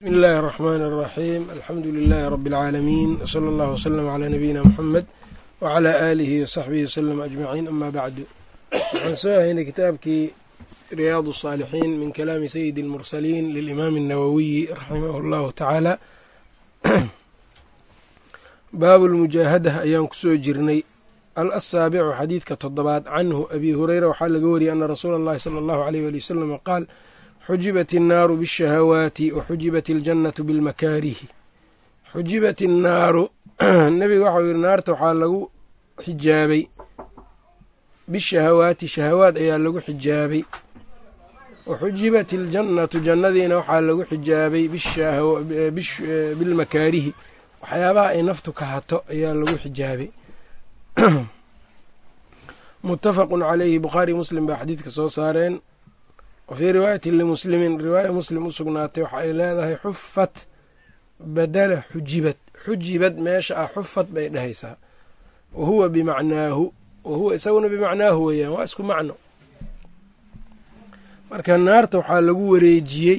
bismi illaahi araxmaani araxiim alxamdu lilaahi rabbi alcaalamiin wsala allahu wslem calaa nabiyina muxamed wacalaa aalihi wasaxbihi wasalem ajmaciin amaa bacdu waxaan soo ahaynay kitaabkii riyaadu asaalixiin min kalaami sayidi almursaliin lilimaami annawowiyi raximahu allahu tacaala baabulmujaahadaha ayaan ku soo jirnay. Al asaabicu xadiidka toddobaad canhu abi hureyra waxaa laga wariyey ana rasuula allahi sala allahu aleyh wali wasalama qaal xujibat الnaaru bالshahawaati waxujibat اljannatu bilmakaarihi xujibat الnaaru nebiga waxau yihi naarta waxaa lagu xijaabay bishahawaati shahawaad ayaa lagu xijaabay waxujibat اljannatu jannadiina waxaa lagu xijaabay bilmakaarihi waxyaabaha ay naftu ka hato ayaa lagu xijaabay mutafaqu calayhi bukhaari muslim baa xadiidka soo saareen wafii riwaayati limuslimin riwaaya muslim u sugnaatay waxa ay leedahay xufat badala xujibad xujibad meesha ah xufat bay dhehaysaa wa huwa bimacnaahu wa huwa isaguna bimacnaahu weeyaan waa isku macno marka naarta waxaa lagu wareejiyey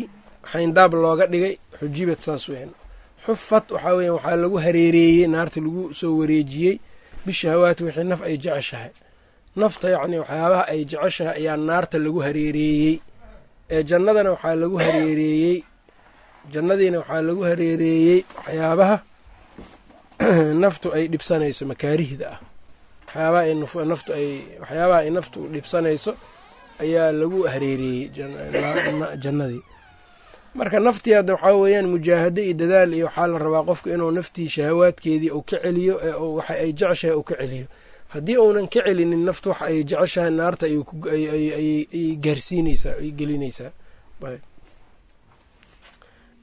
xayndaab looga dhigay xujibad saas weyan xufat waxaa weya waxaa lagu hareereeyey naarta lagu soo wareejiyey bishahawaati wixii naf ay jeceshahay nafta yacni waxyaabaha ay jeceshahay ayaa naarta lagu hareereeyey ee jannadana waxaa lagu hareereeyey jannadiina waxaa lagu hareereeyey waxyaabaha naftu ay dhibsanayso makaarihda ah. Waxyaabaha ay naftu ay waxyaabaha ay naftu dhibsanayso ayaa lagu hareereeyey jannadii marka naftii hadda waxaa weeyaan mujaahado iyo dadaal iyo waxaa la rabaa qofka inuu naftii shahawaadkeedii uu ka celiyo ee waxa ay jeceshahay uu ka celiyo haddii uunan ka celinin naftu waxa ay jeceshahay naarta ayay gaarsiineysaa ay gelinaysaa.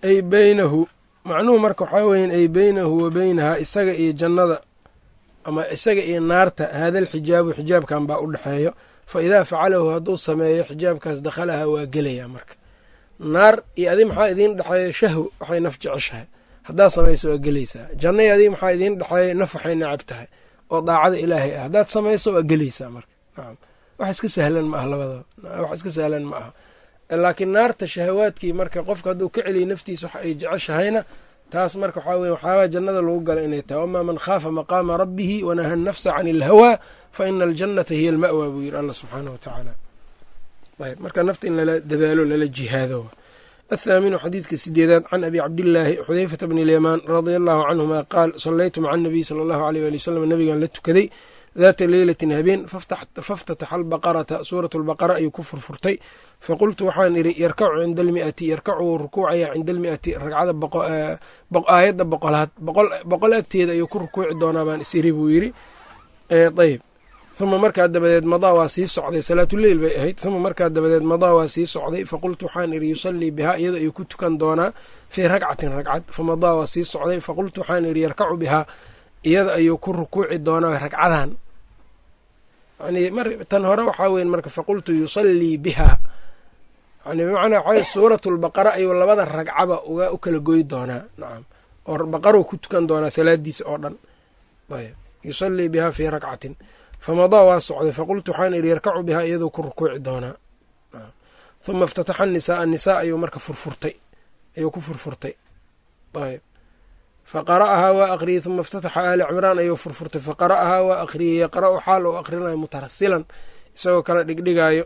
Ay beynahu macnuhu marka waxaa weyan ay beynahu wa beynahaa isaga iyo jannada ama isaga iyo naarta haadal xijaabu xijaabkan baa u dhexeeyo fa idaa facalahu hadduu sameeyo xijaabkaas dakhalaha waa gelayaa marka. Naar iyo adi maxaa idiin dhexeeya shahw waxay naf jeceshahay. Haddaad samayso waa gelaysaa. Janna iyo adi maxaa idiin dhexeeya naf waxay necab tahay oo daacada ilaahay ah. Haddaad samayso waa gelaysaa marka. Nacam wax iska sahlan ma aha labadaba. Wax iska sahlan ma aha. Laakiin naarta shahawaadkii marka qofka hadduu ka celiya naftiisa wax ay jeceshahayna taas marka waxaa weye waxyaabaa jannada lagu gala inay tahay. Wamaa man khaafa maqaama rabbihi wanaha nafsa can ilhawaa fa ina aljannata hiya alma'wa buu yidhi allah subxaanah wa tacaala ayb marka nafta in lala dadaalo lala jihaado athaaminu xadiidka sideedaad can abi cabdillaahi xudeyfata bni lyamaan radia allahu canhuma qaal sallaytu maca anabiy sala allahu aleyh ali wasalam nabigan la tukaday daata leylatin habeen faftataxa albaqarata suuratu albaqara ayuu ku furfurtay faqultu waxaan idhi yarkacu cinda almi'ati yarkacu wuu rukuucayaa cinda almi'ati ragcada aayadda boqolaad boqol agteeda ayuu ku rukuuci doonaa baan isiri buu yidhi ayb uma markaa dabadeed madaa waa sii socday salaatuleyl bay ahayd. Uma markaa dabadeed madaa waa sii socday faqultu waxaan idhi yusallii bihaa iyada ayuu ku tukan doonaa fii ragcatin ragcad. Famadaa waa sii socday faqultu waxaan idhi yarkacu bihaa iyada ayuu ku rukuuci doonaa ragcadan. Yani tan hore waxaa weyn marka faqultu yusallii bihaa. Yani bimacnaa waxaa suuratu lbaqara ayuu labada ragcaba uga u kala goy doonaa. Nacam oo baqarou ku tukan doonaa salaadiisa oo dhan. Ayb yusallii bihaa fii ragcatin famadaa waa socday faqultu waxaan idhi yarkacu bihaa iyaduu ku rukuuci doonaa uma iftataxa anisaa anisaa ayuu marka furfurtay ayuu ku furfurtay ayb faqara'ahaa waa aqriyey uma iftataxa aali cimraan ayuu furfurtay faqara'ahaa waa aqriyey yaqra'u xaal uu aqrinayo mutarasilan isagoo kala dhigdhigaayo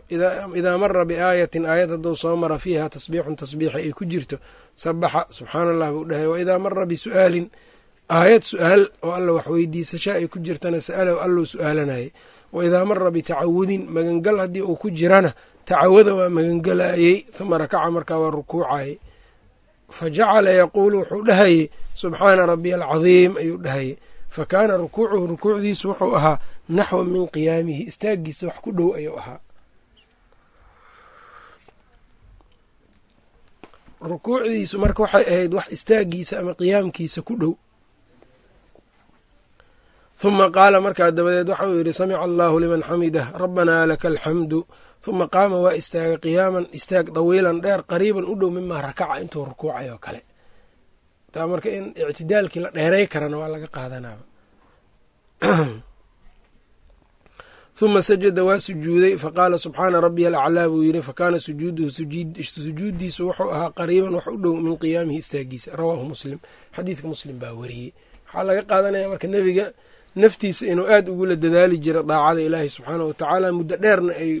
idaa mara biaayatin aayad hadduu soo mara fiiha tasbiixun tasbiixa ay ku jirto sabaxa subxaana allah buu dhahay waidaa mara bisu'aalin aayad su'aal oo alla wax weydiisasha ay ku jirtana sa'alow allou su'aalanayay. Wa idaa mara bitacawudin magangal haddii uu ku jirana tacawada waa magangalayey uma rakaca markaa waa rukuucayey fa jacala yaquulu wuxuu dhahayey subxaana rabbiya alcadiim ayuu dhahayey fa kaana rukuucuhu rukuucdiisu wuxuu ahaa naxwa min qiyaamihi istaagiisa wax ku dhow ayuu ahaa. Rukuucdiisu marka waxay ahayd wax istaagiisa ama qiyaamkiisa ku dhow huma qaala markaa dabadeed waxa uu yidhi samica allaahu liman xamidah rabbanaa laka alxamdu huma qaama waa istaagay qiyaaman istaag dawiilan dheer qariiban u dhow mimaa rakaca intuu rukuucay oo kale taa marka in ictidaalkii la dheeray karana waa laga qaadanaaba huma sajada waa sujuuday faqaala subxaana rabbiya alaclaa buu yidhi fakaana sujuuduhu sujuuddiisu wuxuu ahaa qariiban wax u dhow min qiyaamihi istaagiisa rawaahu muslim xadiidka muslim baa wariyey waxaa laga qaadanaya marka nebiga naftiisa inuu aad ugula dadaali jira daacada ilaahi subxaana wa tacaala muddo dheerna ay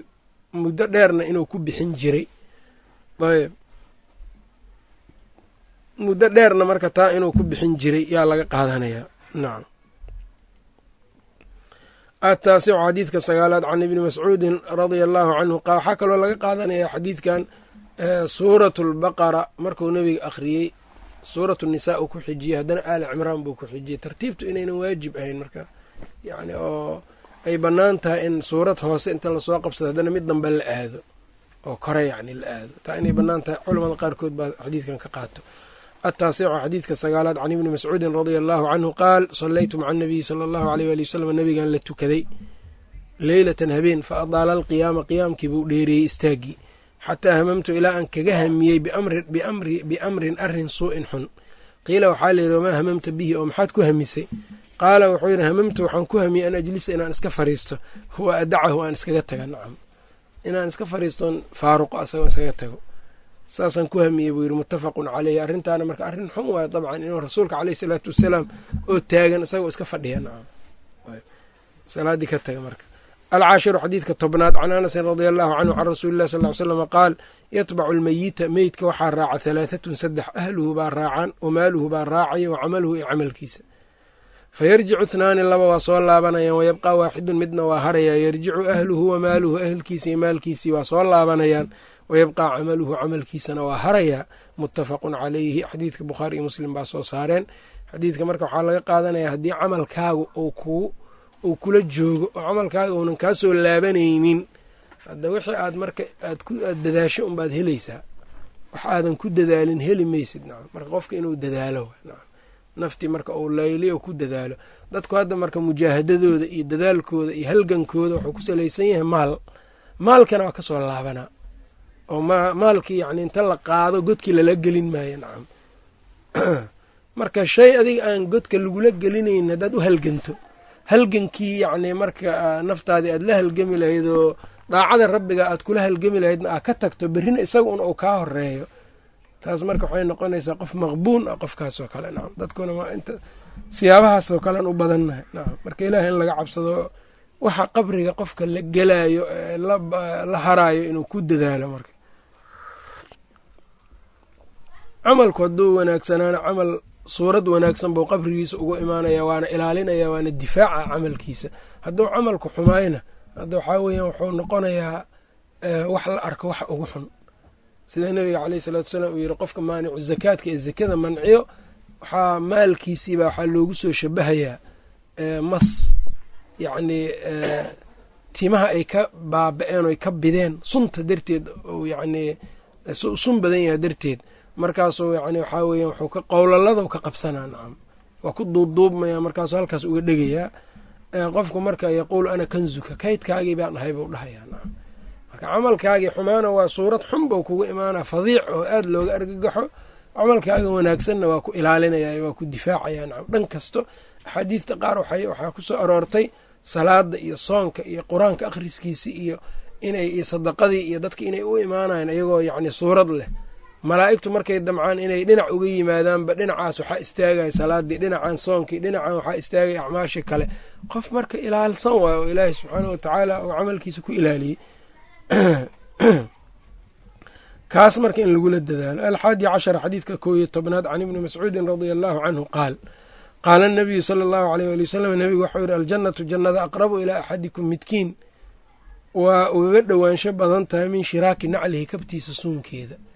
muddo dheerna inuu ku bixin jiray. Ayb. Muddo dheerna marka taa inuu ku bixin jiray yaa laga qaadanayaa. Nacam ataasicu xadiidka sagaalaad can ibni mascuudin radia allaahu canhu waxaa kaloo laga qaadanaya xadiidkan suuratu lbaqara markuu nebiga akhriyey suuratu nisaa uu ku xijiyey haddana aali cimraan buu ku xijiyey. Tartiibtu inaynan waajib ahayn marka yani oo ay bannaan tahay in suurad hoose inta la soo qabsado haddana mid dambe la aado oo kore yacni la aado. Taa inay bannaan tahay culamada qaarkood baa xadiidkan ka qaato. Ataasicu xadiidka sagaalaad can ibni mascuudin radia allaahu canhu qaal sallaytu maca anabiyi sala allahu aleyh waali wasalam nabigan la tukaday leylatan habeen fa adaala alqiyaama qiyaamkii buu dheereeyey istaaggii xataa hamamtu ilaa aan kaga hamiyey biamrin arrin suu-in xun. Qiila waxaa layidhi wamaa hamamta bihi? oo maxaad ku hamisay? Qaala wuxuu yidhi hamamtu waxaan ku hamiyey an ajlisa inaan iska fariisto. Huwa adacahu aan iskaga taga. Nacam. Inaan iska fariistoon faaruqo asagoo iskaga tago. Saasaan ku hamiyey buu yidhi muttafaqun caleyhi arrintaana marka arrin xun waayo dabcan inuu rasuulka caleyhi salaatu wasalaam oo taagan isagoo iska fadhiya. Nacam. Salaaddii ka taga marka alcaashiru xadiidka tobnaad can anasin radia allahu canhu can rasuuli illahi sal ly slama qaal yatbacu almeyita meydka waxaa raaca halaahatun saddex ahluhu baa raacaan wamaaluhu baa raacaya wa camaluhu iyo camalkiisa fa yarjicu ihnaani laba waa soo laabanayaan wayabqaa waaxidun midna waa harayaa yarjicu ahluhu wamaaluhu ahlkiisa iyo maalkiisii waa soo laabanayaan wayabqaa camaluhu camalkiisana waa harayaa muttafaqun calayhi xadiidka bukhaari iyo muslim baa soo saareen xadiidka marka waxaa laga qaadanaya haddii camalkaagu uu kuu uu kula joogo oo camalkaaga uunan kaa soo laabanaynin. Hadda wixii aad marka aad dadaasho unbaad helaysaa wax aadan ku dadaalin heli maysid nacam. Marka qofka inuu dadaalo nacam. Naftii marka uu layliyo ku dadaalo. Dadku hadda marka mujaahadadooda iyo dadaalkooda iyo halgankooda wuxuu ku salaysan yahay maal. Maalkana waa ka soo laabanaa. Oo maalkii yacni inta la qaado godkii lala gelin maayo nacam. Marka shay adiga aan godka lagula gelinayn haddaad u halganto halgankii yacni marka naftaadii aad la halgami lahayd oo daacada rabbiga aad kula halgami lahaydna aad ka tagto berrina isaga un uu kaa horeeyo taas marka waxay noqonaysaa qof maqbuun ah qofkaasoo kale nacam dadkuna waa inta siyaabahaasoo kalean u badannahay nacam marka ilaah in laga cabsado waxa qabriga qofka la gelaayo la haraayo inuu ku dadaalo marka. Camalku hadduu wanaagsanaana camal suurad wanaagsan buu qabrigiisa ugu imaanaya waana ilaalinaya waana difaaca camalkiisa. Hadduu camalku xumayna hadda waxaa weeyaan wuxuu noqonayaa wax la arko waxa ugu xun. Sida nabiga caleyhi salaatu wasalaam uu yidhi qofka maanicu zakaadka ee zakada manciyo waxaa maalkiisiiba waxaa loogu soo shabahayaa mas yacnii timaha ay ka baaba-een oy ka bideen. Sunta darteed ou yacnii sun badan yahay darteed markaasuu yani waxaa weeya wuxuu ka qowlaladu ka qabsanaa nacam waa ku duubduubmaya markaasuu halkaas uga dhegayaa qofku marka yaquulu ana kanzuka kaydkaagii baan ahay buu dhahayaa nacam marka camalkaagii xumaana waa suurad xun bou kugu imaanaa fadiic oo aada looga argagaxo. Camalkaaga wanaagsanna waa ku ilaalinaya waa ku difaacaya nacam dhan kasto axaadiidta qaar waxaa ku soo aroortay salaada iyo soonka iyo qur'aanka akhriskiisi iyo inay iyo sadaqadii iyo dadka inay u imaanayan iyagoo yacni suurad leh malaa'igtu markay damcaan inay dhinac uga yimaadaanba dhinacaas waxaa istaagaya salaadii dhinacan soonkii dhinacan waxaa istaagaya acmaashii kale. Qof marka ilaalsan waayo oo ilaahay subxaana wa tacaala oo camalkiisa ku ilaaliyey kaas marka in lagula dadaalo. Alxaadi cashar xadiidka koo iyo tobnaad can ibni mascuudin radia allaahu canhu qaal qaala anabiyu sala allahu aleyh wali wasalam nebigu waxau yihi aljannatu jannada aqrabu ilaa axadikum midkiin. Waa ugaga dhowaansho badan tahay min shiraaki naclihi kabtiisa suunkeeda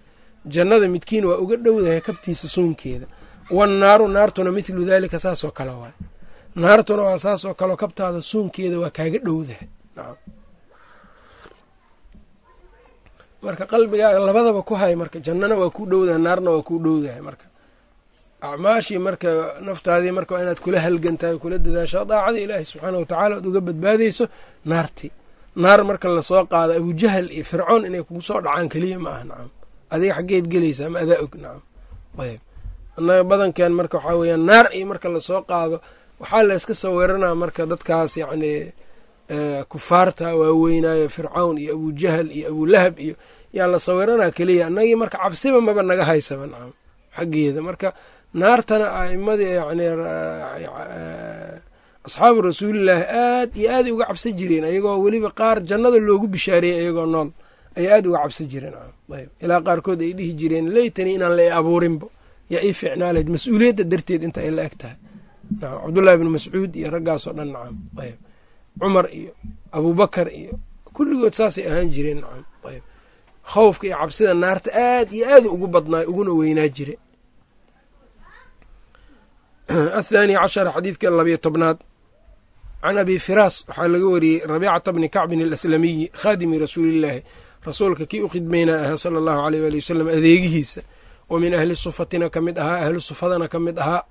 jannada midkiin waa uga dhowdahay kabtiisa suunkeeda. Wannaaru naartuna mithlu daalika saasoo kale waay naartuna waa saasoo kaleo kabtaada suunkeeda waa kaaga dhowdahay. Marka qalbigaaga labadaba ku hay marka jannana waa kuu dhowdahay naarna waa kuu dhowdahay marka. Acmaashii marka naftaadii marka waa inaad kula halgantahay kula dadaasho daacada ilaahi subxaana watacaala oad uga badbaadayso naartii. Naar marka la soo qaado abujahal iyo fircoon inay kugu soo dhacaan keliya ma aha nacam adiga xaggeed gelaysaa ma adaa og nacam. Ayb annaga badankan marka waxaa weeyaan naar iyo marka la soo qaado waxaa la yska sawiranaa marka dadkaas yacnii kufaarta waaweynaayo fircawn iyo abujahal iyo abulahab iyo yaa la sawiranaa keliya. Annagii marka cabsiba maba naga haysaba nacam xaggeeda. Marka naartana a'imadii yani asxaabu rasuulillaahi aad iyo aaday uga cabsan jireen ayagoo weliba qaar jannada loogu bishaariyey ayagoo nool ayay aad uga cabsan jireen. Ayb. Ilaa qaarkood ay dhihi jireen leytanii inaan la abuurinbo yaa ii ficnaa lahayd mas'uuliyadda darteed inta ay la eg tahay. Nacam cabdullahi bnu mascuud iyo raggaasoo dhan nacam ayb. Cumar iyo abubakar iyo kulligood saasay ahaan jireen nacam ayb. Khawfka iyo cabsida naarta aad iyo aad ugu badnaay uguna weynaa jire. Athaani cashara xadiidka labiyo tobnaad. Can abi firaas waxaa laga wariyey rabiicata bni kacbin alaslamiyi khaadimi rasuulillaahi rasuulka kii u khidmaynaa ahaa sala allahu aleyh waali wasalam adeegihiisa. Wa min ahli sufatina ka mid ahaa ahlu sufadana ka mid ahaa.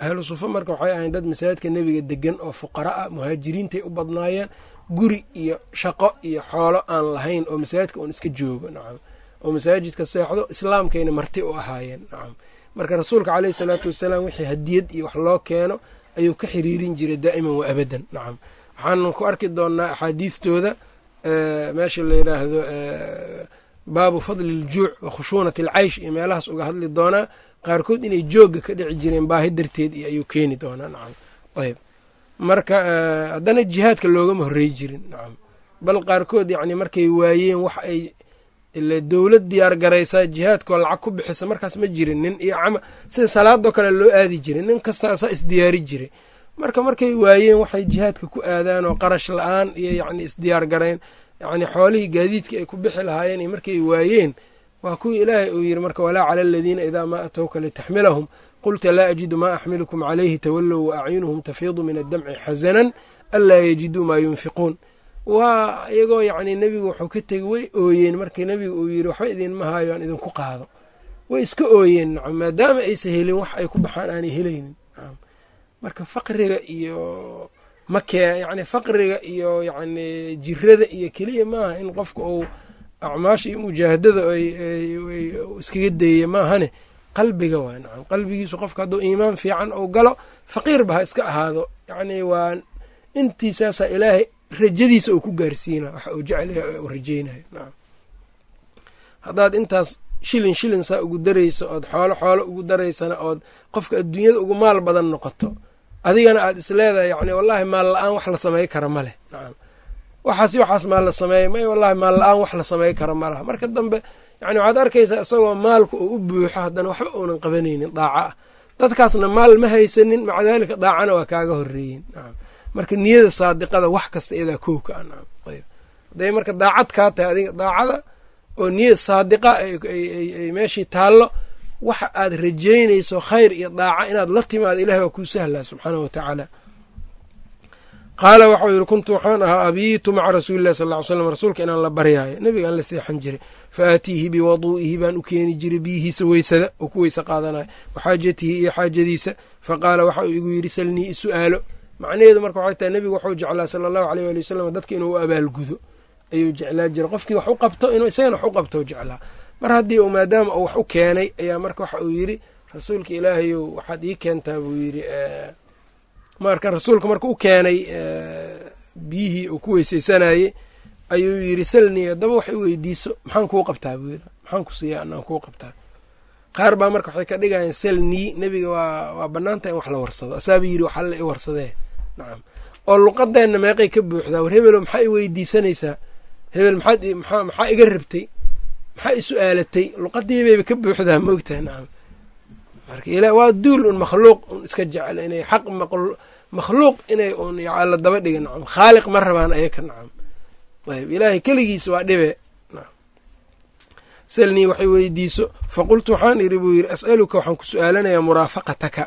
Ahlu sufa marka waxay ahayn dad masaajidka nebiga degan oo fuqara ah muhaajiriintay u badnaayeen guri iyo shaqo iyo xoolo aan lahayn oo masaajidka uun iska joogo nacam. Oo masaajidka seexdo islaamkayna marti u ahaayeen nacam. Marka rasuulka caleyhi salaatu wasalaam wixii hadiyad iyo wax loo keeno ayuu ka xiriirin jiray daa'iman wa abadan nacam. Waxaanan ku arki doonaa axaadiistooda meesha la yidhaahdo baabu fadli iljuuc wa khushuunati alcaysh iyo meelahaas uga hadli doonaa qaarkood inay joogga ka dhici jireen baahi darteed iyo ayuu keeni doonaa nacam. Ayb marka haddana jihaadka loogama horrey jirin nacam. Bal qaarkood yacni markay waayeen wax ay ile dowlad diyaar garaysaa jihaadkoo lacag ku bixisa markaas ma jirin. Nin iyo cama sida salaadoo kale loo aadi jiray nin kasta asaa isdiyaari jiray marka markay waayeen waxay jihaadka ku aadaan oo qarash la'aan iyo yacni isdiyaar garayn yacni xoolihii gaadiidkii ay ku bixi lahaayeen iyo markay waayeen waa kuwii ilaahay uu yidhi marka walaa cala aladiina idaa maa atowka litaxmilahum qulta laa ajidu maa axmilukum calayhi tawallow wa acyunuhum tafiidu min addamci xasanan anlaa yajiduu maa yunfiquun. Waa iyagoo yacni nebigu wuxuu ka tegey way ooyeen. Markii nebigu uu yidhi waxba idinma haayo aan idinku qaado. Way iska ooyeen maadaama aysa helin wax ay ku baxaan aanay helaynin marka faqriga iyo makee yacni faqriga iyo yacni jirada iyo keliya maaha in qofka uu acmaasha iyo mujaahadada iskaga deeye maahane qalbiga waa nacam. Qalbigiisu qofka hadduu iimaan fiican ou galo faqiirba ha iska ahaado yacni waa intiisaasaa ilaahay rajadiisa uu ku gaarsiina waxa uu jecel uu rajeynayo nacam. Haddaad intaas shilin shilin saa ugu darayso ood xoolo xoolo ugu daraysana ood qofka adduunyada ugu maal badan noqoto adigana aad is leedahay yacni wallaahi maal la'aan wax la samey kara ma leh. Waxaas waxaas maal la sameeya may wallahi maal la'aan wax la samey kara ma laha marka dambe yani waxaad arkaysaa isagoo maalka oo u buuxo haddana waxba uunan qabanaynin daaca. Ah dadkaasna maal ma haysanin maca daalika daacana waa kaaga horeeyen nacam marka niyada saadiqada wax kasta iyadaa ah nacam ayb hadday marka daacad kaa tahay adiga daacada oo niyad saadiqa ay meeshii taallo waxa aad rajeynayso khayr iyo daaca inaad la timaado ilahi waa kuu sahlaa subxaanah wa tacaala. Qaala waxau yidhi kuntu waxaan ahaa abiitu maca rasuuli illahi sal ly slam rasuulka inaan la baryaayo nebigaan la seexan jiray. Fa aatiihi biwaduu'ihi baan u keeni jiray biyihiisa weysada oo ku weyse qaadanayo wa xaajatihi iyo xaajadiisa. Fa qaala waxa uu igu yidhi salnii isu'aalo macnaheedu marka waxay tahay nebigu waxuu jeclaa sala allahu aleyh waali wasalam dadka inuu u abaalgudo ayuu jeclaa jiray qofkii wax u qabto inuu isagana wax u qabto jeclaa mar haddii uu maadaama uu wax u keenay ayaa marka waxa uu yidhi rasuulka ilaahayow waxaad ii keentaa buu yidhi marka rasuulka marka u keenay biyihii uu ku weyseysanayey ayuu yidhi salni haddaba wax i weydiiso maxaan kuu qabtaa buu yidhi maxaan ku siiyaa anaan kuu qabtaa. Qaar baa marka waxay ka dhigayaan salnii nebiga waa waa bannaanta in wax la warsado. Asaaba yidhi wax alla i warsadee. Nacam. Oo luqadeenna meeqay ka buuxdaa war hebelo maxaa i weydiisanaysaa? Hebel maxaad maxaa iga rabtay maxaa su'aalatay luqadii bayba ka buuxdaa maogtahay nacam marka ila waa duul un makhluuq un iska jecel inay xaq makhluuq inay un la daba dhiga nacam khaaliq ma rabaan ayaka nacam ayb ilaahay keligiis waa dhibe salnii waxay weydiiso faqultu waxaan idhi buu yidhi as'aluka waxaan ku su'aalanayaa muraafaqataka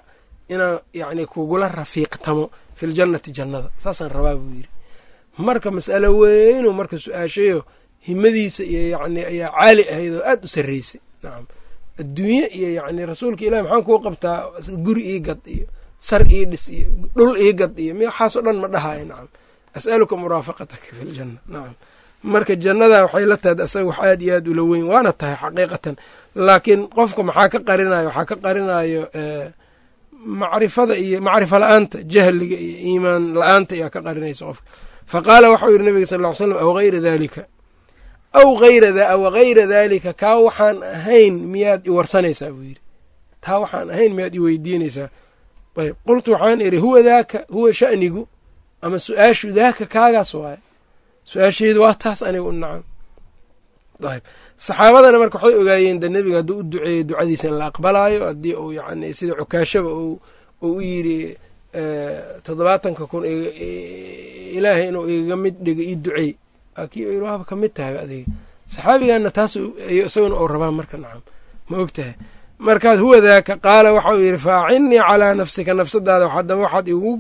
inaan yacni kugula rafiiqtamo fi ljannati jannada. Saasaan rabaa buu yidhi. Marka mas'alo weynu marka su'aashayo himadiisa iyo yacni ayaa caali ahayd oo aad u sarreysay. Nacam adduunye iyo yacni rasuulka ilahi maxaan kuu qabtaa guri ii gad iyo sar ii dhis iyo dhul ii gad iyo waxaasoo dhan ma dhahayo nacam as'aluka muraafaqataka fi ljanna nacam marka jannada waxay la tahay asaga wax aad iyo aad ula weyn waana tahay xaqiiqatan. Laakiin qofka maxaa ka qarinayo? Waxaa ka qarinayo macrifada iyo macrifo la'aanta jahliga iyo iimaan la'aanta ayaa ka qarinaysa qofka. Fa qaala waxau yidhi nabiga sal ly slam aw hayra daalika aw hayra aw hayra daalika kaa waxaan ahayn miyaad i warsanaysaa buu yidhi. Taa waxaan ahayn miyaad i weydiinaysaa. Ayb qultu waxaan idhi huwa daaka huwa sha'nigu ama su'aashu daaka kaagaas waaye? Su'aashaydu waa taas aniga u nacam. Ayb saxaabadana marka waxay ogaayeen de nebiga hadduu u duceeyo ducadiisa in la aqbalaayo. Haddii uu yani sida cukaashaba uu u yidhi toddobaatanka kun ilaahay inuu igaga mid dhigo ii duceey kii waaba ka mid tahay adiga. Saxaabigaana taas isaguna ou rabaa marka nacam ma og tahay. Markaas huwa daaka qaala waxauu yidhi fa acinnii calaa nafsika nafsadaada haddaba waxaad igu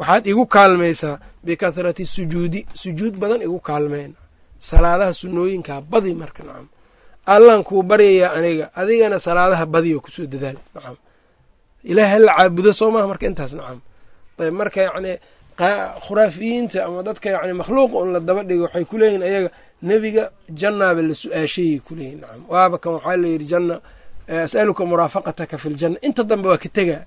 waxaad igu kaalmaysaa bikahrati sujuudi. Sujuud badan igu kaalmeen. Salaadaha sunnooyinkaa badi marka nacam allaan kuu baryayaa aniga adigana salaadaha badiyo ku soo dadaal nacam ilaah hala caabudo soo maha marka intaas nacam ayb marka yacni khuraafiyiinta ama dadka yani makhluuqa un la daba dhigo waxay ku leeyihiin ayaga nebiga jannaaba la su'aashayay kuleeyihin nacam waaba kan waxaa layidhi janna as'aluka muraafaqataka fi ljanna inta dambe waa ka tegaa.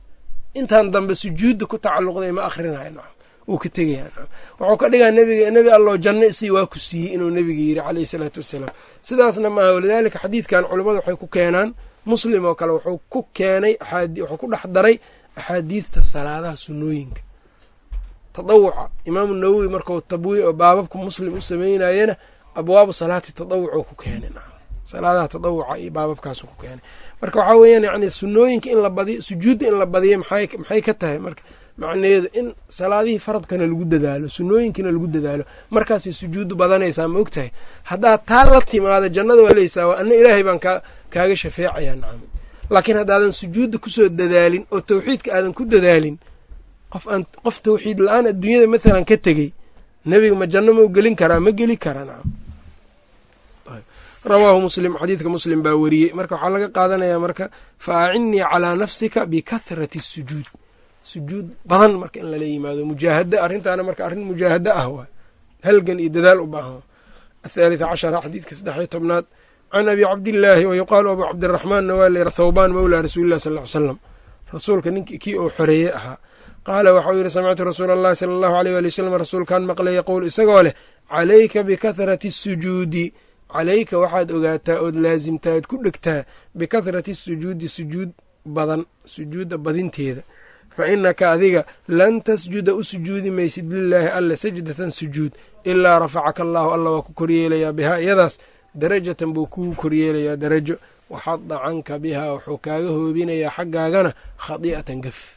Intan dambe sujuudda ku tacalluqday ma akhrinayo nacam wuu ka tegaya nacam wuxuu ka dhigaa nebiga nebi alloo janno isii waa ku siiyey inuu nebiga yidhi caleyhi salaatu wassalaam sidaasna maaha walidaalika xadiidkan culummadu waxay ku keenaan muslim oo kale wuxuu ku keenay wuxuu ku dhex daray axaadiidta salaadaha sunnooyinka tadawuca imaamu nawowi markau tabwi oo baababka muslim u sameynayena abwaabu salaati tadawucuu ku keenay. Salaadaha tadawuca iyo baababkaasu ku keenay. Marka waxaa weeyaan yani sunnooyinka in la badiyo sujuudda in la badiyo maxay ka tahay? Marka macnaheedu in salaadihii faradkana lagu dadaalo sunnooyinkina lagu dadaalo markaasay sujuuddu badanaysaa ma og tahay? Haddaad taa la timaado jannada waa leysaa waa ana ilaahay baan kaaga shafeecayaa nacam laakiin haddaadan sujuudda ku soo dadaalin oo tawxiidka aadan ku dadaalin qof aan qof tawxiid la'aan adduunyada mathalan ka tegey nebiga ma janno mau gelin karaa ma geli karaa nacam rawaahu muslim xadiidka muslim baa weriyey marka waxaa laga qaadanayaa marka fa acinnii calaa nafsika bikahrati sujuud. Sujuud badan marka in lala yimaado mujaahada arrintaana marka arrin mujaahado ah waa. Halgan iyo dadaal u baahan. Athaalita cashara xadiidka saddexiyo tobnaad. Can abi cabdillaahi wa yuqaalu abu cabdiraxmaanna waa layra thawbaan mawlaa rasuulilah sal ly slam rasuulka ninkii kii uu xoreeye ahaa qaala waxau yidhi samictu rasuula allahi sala allahu aleyh waali wasalam rasuulkan maqlay yaquul isagoo leh calayka bikahrati sujuudi calayka waxaad ogaataa ood laasimtaa ood ku dhegtaa bikahrati sujuudi sujuud badan sujuudda badinteeda. Fa innaka adiga lan tasjuda u sujuudi maysid lilaahi alle sajdatan sujuud ilaa rafacaka allaahu alla waa ku koryeelayaa bihaa iyadaas darajatan buu kuu koryeelayaa darajo. Waxada canka bihaa wuxuu kaaga hoobinayaa xaggaagana khadi'atan gaf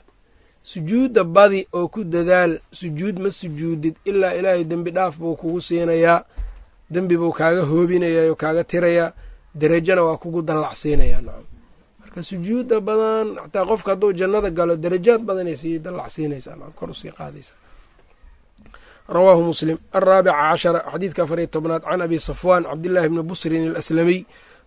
sujuudda badi oo ku dadaal sujuud ma sujuudid ilaa ilaahay dembi dhaaf buu kugu siinayaa dembi buu kaaga hoobinayaa oo kaaga tirayaa derajona waa kugu dallacsiinayaa nacam. Marka sujuudda badan xataa qofka hadduu jannada galo darajaad badanay sii dallacsiinaysaa nacam kor u sii qaadaysaa. Rawaahu muslim. Alraabica cashara xadiidka afariyo tobnaad can abi safwaan cabdillaahi bni busrin alaslamiy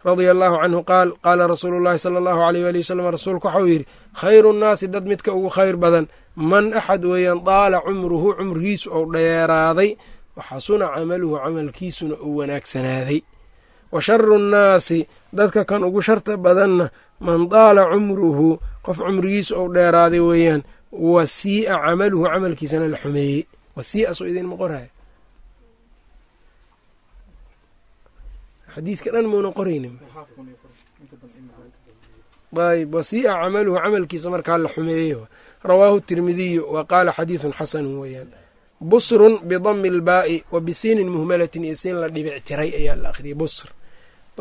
radia allaahu canhu qaal qaala rasuulu llaahi sala allahu aleyh waali wasalam rasuulku waxau yidhi khayru nnaasi dad midka ugu khayr badan. Man axad weeyaan daala cumruhu cumrigiisu ou dheeraaday waxasuna camaluhu camalkiisuna uu wanaagsanaaday wa sharu nnaasi dadka kan ugu sharta badanna man daala cumruhu qof cumrigiisu ou dheeraaday weeyaan wa sii'a camaluhu camalkiisana la xumeeyey. Wasii'a soo idinma qoraya xadiidka dhan muuna qoraynin. Ayb wasii'a camaluhu camalkiisa markaa la xumeeyey rawaahu tirmidiyu wa qaala xadiidun xasanun weeyaan. Busrun bidami albaa'i wa bisiinin muhmalatin iyo siin la dhibic tiray ayaa la akhriyay busr.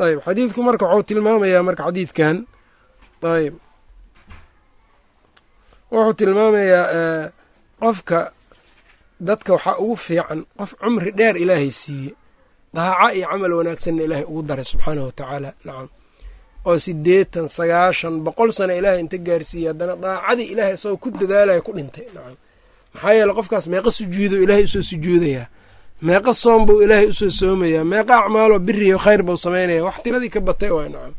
Ayb xadiidku marka waxuu tilmaamayaa marka xadiidkan. Ayb wuxuu tilmaamayaa qofka dadka waxaa ugu fiican qof cumri dheer ilaahay siiye daaca iyo camal wanaagsanna ilaahay ugu daray subxaanahu watacaala nacam. Oo siddeetan sagaashan boqol sana ilaahay inta gaarsiiyey haddana daacadii ilaahay isagoo ku dadaalaya ku dhintay. Nacam. Maxaa yeele qofkaas meeqa sujuudo ilaahay u soo sujuudayaa meeqa soom buu ilaahay u soo soomayaa meeqa acmaaloo biriyo khayr buu samaynaya wax tiradii ka batay waay nacam.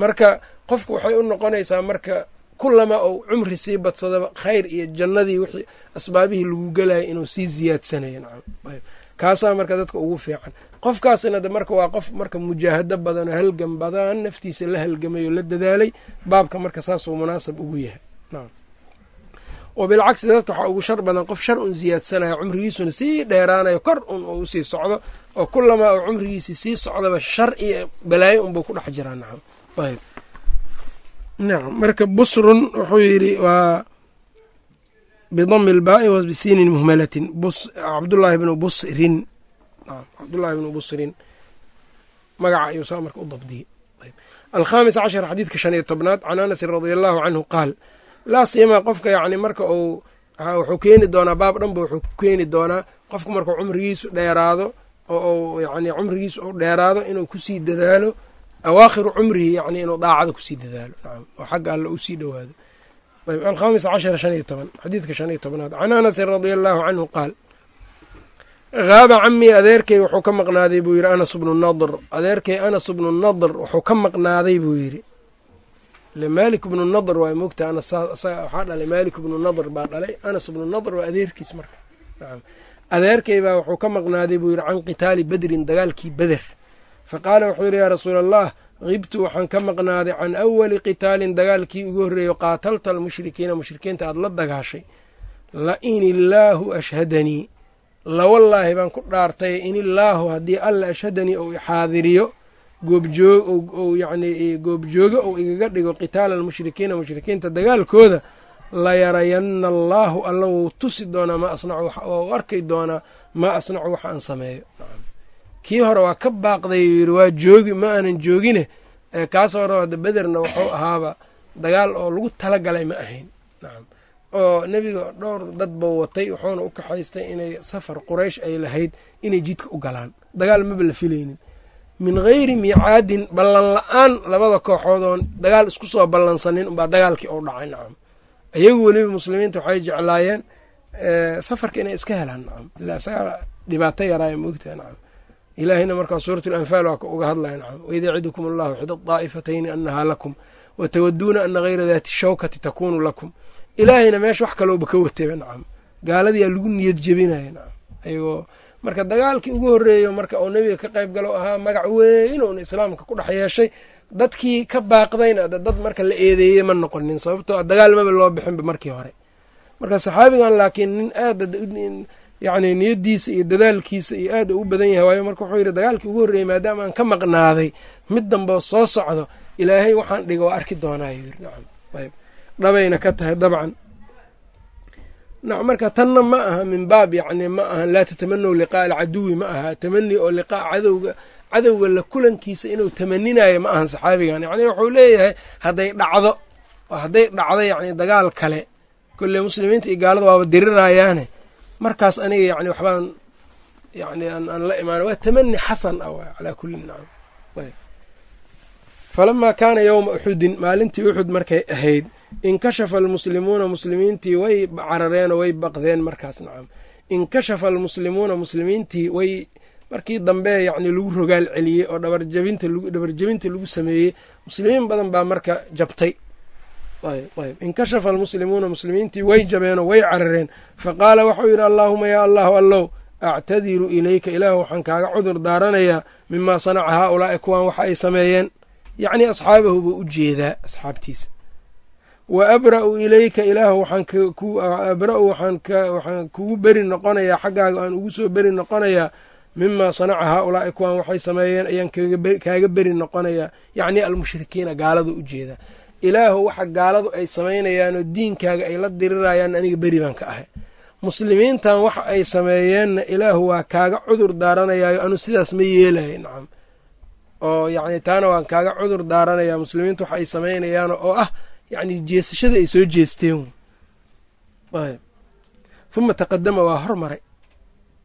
Marka qofku waxay u noqonaysaa marka kulama ou cumri sii badsadaba khayr iyo jannadii wixii asbaabihii lagu gelayay inuu sii ziyaadsanayo nacam. Kaasaa marka dadka ugu fiican qofkaasna de marka waa qof marka mujaahado badan oo halgam badan naftiisa la halgamay oo la dadaalay baabka marka saasuu munaasab ugu yahay. Wa bilcagsi dadka waxaa ugu shar badan qof shar un siyaadsanaya cumrigiisuna sii dheeraanayo kor un uu u sii socdo oo kulamaa uu cumrigiisii sii socdaba shar iyo balaayo unbuu ku dhex jiraa. Nacam ayb nacam marka busrun wuxuu yidhi waa bidami lbaai wa bisiinin muhmalatin. Cabdullaahi bnu busrin cabdullaahi bnu busrin magaca ayuu saa marka u dabdiyey. Alkhaamis cashar xadiidka shan iyo tobnaad can anasin radia allahu canhu qaal laa siyamaa qofka yacni marka uu wuxuu keeni doonaa baab dhanba wuxuu keeni doonaa qofku markuu cumrigiisu dheeraado oo yani cumrigiisu uu dheeraado inuu ku sii dadaalo awaakhiru cumrihi yani inuu daacada ku sii dadaalo. Oo xagga alle u sii dhowaado. Ayb. Alkhamis cashar shan iyo toban xadiidka shan iyo tobnaad. Can anasin radia allahu canhu qaal haaba camii adeerkay wuxuu ka maqnaaday buu yidhi anas bnu nadr. Adeerkay anas bnu nadr wuxuu ka maqnaaday buu yidhi. Maalik bnu nadr waa mogta waxaa dhalay maalik bnu nadr baa dhalay. Anas bnu nadr waa adeerkiis marka. Adeerkay baa wuxuu ka maqnaaday buu yidhi can qitaali bedrin dagaalkii beder fa qaala wuxuu yidhi yaa rasuula allah qibtu waxaan ka maqnaaday can awali qitaalin dagaalkii ugu horreeyo qaatalta almushrikiina mushrikiinta aada la dagaashay. La in illaahu ashhadanii lawallaahi baan ku dhaartay in illaahu haddii alla ashhadanii ou ixaadiriyo goobjoog yacnii goobjoogo ou igaga dhigo qitaala almushrikiina mushrikiinta dagaalkooda layarayanna allaahu alla wou tusi doonaa maa asnacu u arki doonaa maa asnacu waxa aan sameeyo. Kii hore waa ka baaqday uu yidhi waa joogi ma aanan joogine. Kaas hore hadda bederna wuxuu ahaaba dagaal oo lagu tala galay ma ahayn. Nacam oo nebiga dhowr dad ba watay wuxuuna u kaxaystay inay safar quraysh ay lahayd inay jidka u galaan. Dagaal maba la filaynin. Min hayri miicaadin ballan la'aan labada kooxood oon dagaal isku soo ballansanin unbaa dagaalkii u dhacay nacam iyagu weliba muslimiinta waxay jeclaayeen safarka inay iska helaan nacam ilaa isagaa dhibaato yaraaya moogtaha nacam ilaahayna markaa suuratu lanfaal waa ka uga hadlaya nacam waid yacidukum allahu xida daa'ifatayni annahaa lakum watawaduuna ana hayra daati shawkati takuunu lakum ilaahayna meesha wax kalooba ka wataba nacam. Gaaladiyaa lagu niyad jebinaya nacam. Ayagoo marka dagaalkii ugu horreeyo marka uu nebiga ka qayb galo ahaa magac weyn uuna islaamka ku dhex yeeshay dadkii ka baaqdayna dad marka la eedeeyey ma noqonin sababtoo dagaal maba loo bixinba markii hore. Marka saxaabigan laakiin nin aada yacni niyadiisa iyo dadaalkiisa iyo aada u badan yahay waayo marka wuxuu yidhi dagaalkii ugu horreeyey maadaama aan ka maqnaaday mid dambeo soo socdo ilaahay waxaan dhiga waa arki doonaa yiri nacam. Ayb dhabayna ka tahay dabcan. Marka tanna ma aha min baab yacni ma aha laa tatamanow liqaa alcaduwi ma aha tamani oo liqaa cadowga cadowga la kulankiisa inuu tamaninayo ma ahan saxaabigan. Yacni wuxuu leeyahay hadday dhacdo hadday dhacdo yacni dagaal kale. Kolley muslimiinta iyo gaalada waaba diriraayaane. Markaas aniga yacni waxbaan yani aan la imaana waa tamani xasan ah waay calaa kulli nacam falamaa kaana yowma uxudin maalintii uxud markay ahayd inkashafa almuslimuuna muslimiintii way carareenoo way baqdeen markaas nacam inkashafa almuslimuuna muslimiintii way markii dambe yacni lagu rogaal celiyey oo dhabarjabinta lagu sameeyey muslimiin badan baa marka jabtay. Inkashafa almuslimuuna muslimiintii way jabeenoo way carareen. Faqaala waxau yidhi allaahuma yaa allahu allow actadiru ilayka ilaah waxaan kaaga cudur daaranayaa mimaa sanaca haa ulaa'i kuwaan waxa ay sameeyeen. Yacni asxaabahu buu u jeedaa asxaabtiisa wa abra'u ilayka ilaah waxaanabra'u waxaan kugu beri noqonayaa xaggaaga aan ugu soo beri noqonayaa mimaa sanaca haa ulaa'i kuwaan waxay sameeyeen ayaan kaaga beri noqonayaa yacni almushrikiina gaaladu u jeedaa ilaahu waxa gaaladu ay samaynayaanoo diinkaaga ay la dirirayaan aniga beri baan ka ahay. Muslimiintan waxa ay sameeyeenna ilaahu waa kaaga cudur daaranayaayo anu sidaas ma yeelaya nacam oo yacni taana waan kaaga cudur daaranayaa muslimiinta waxa ay samaynayaan oo ah yacni jeesashada ay soo jeesteen huma taqadama waa hormaray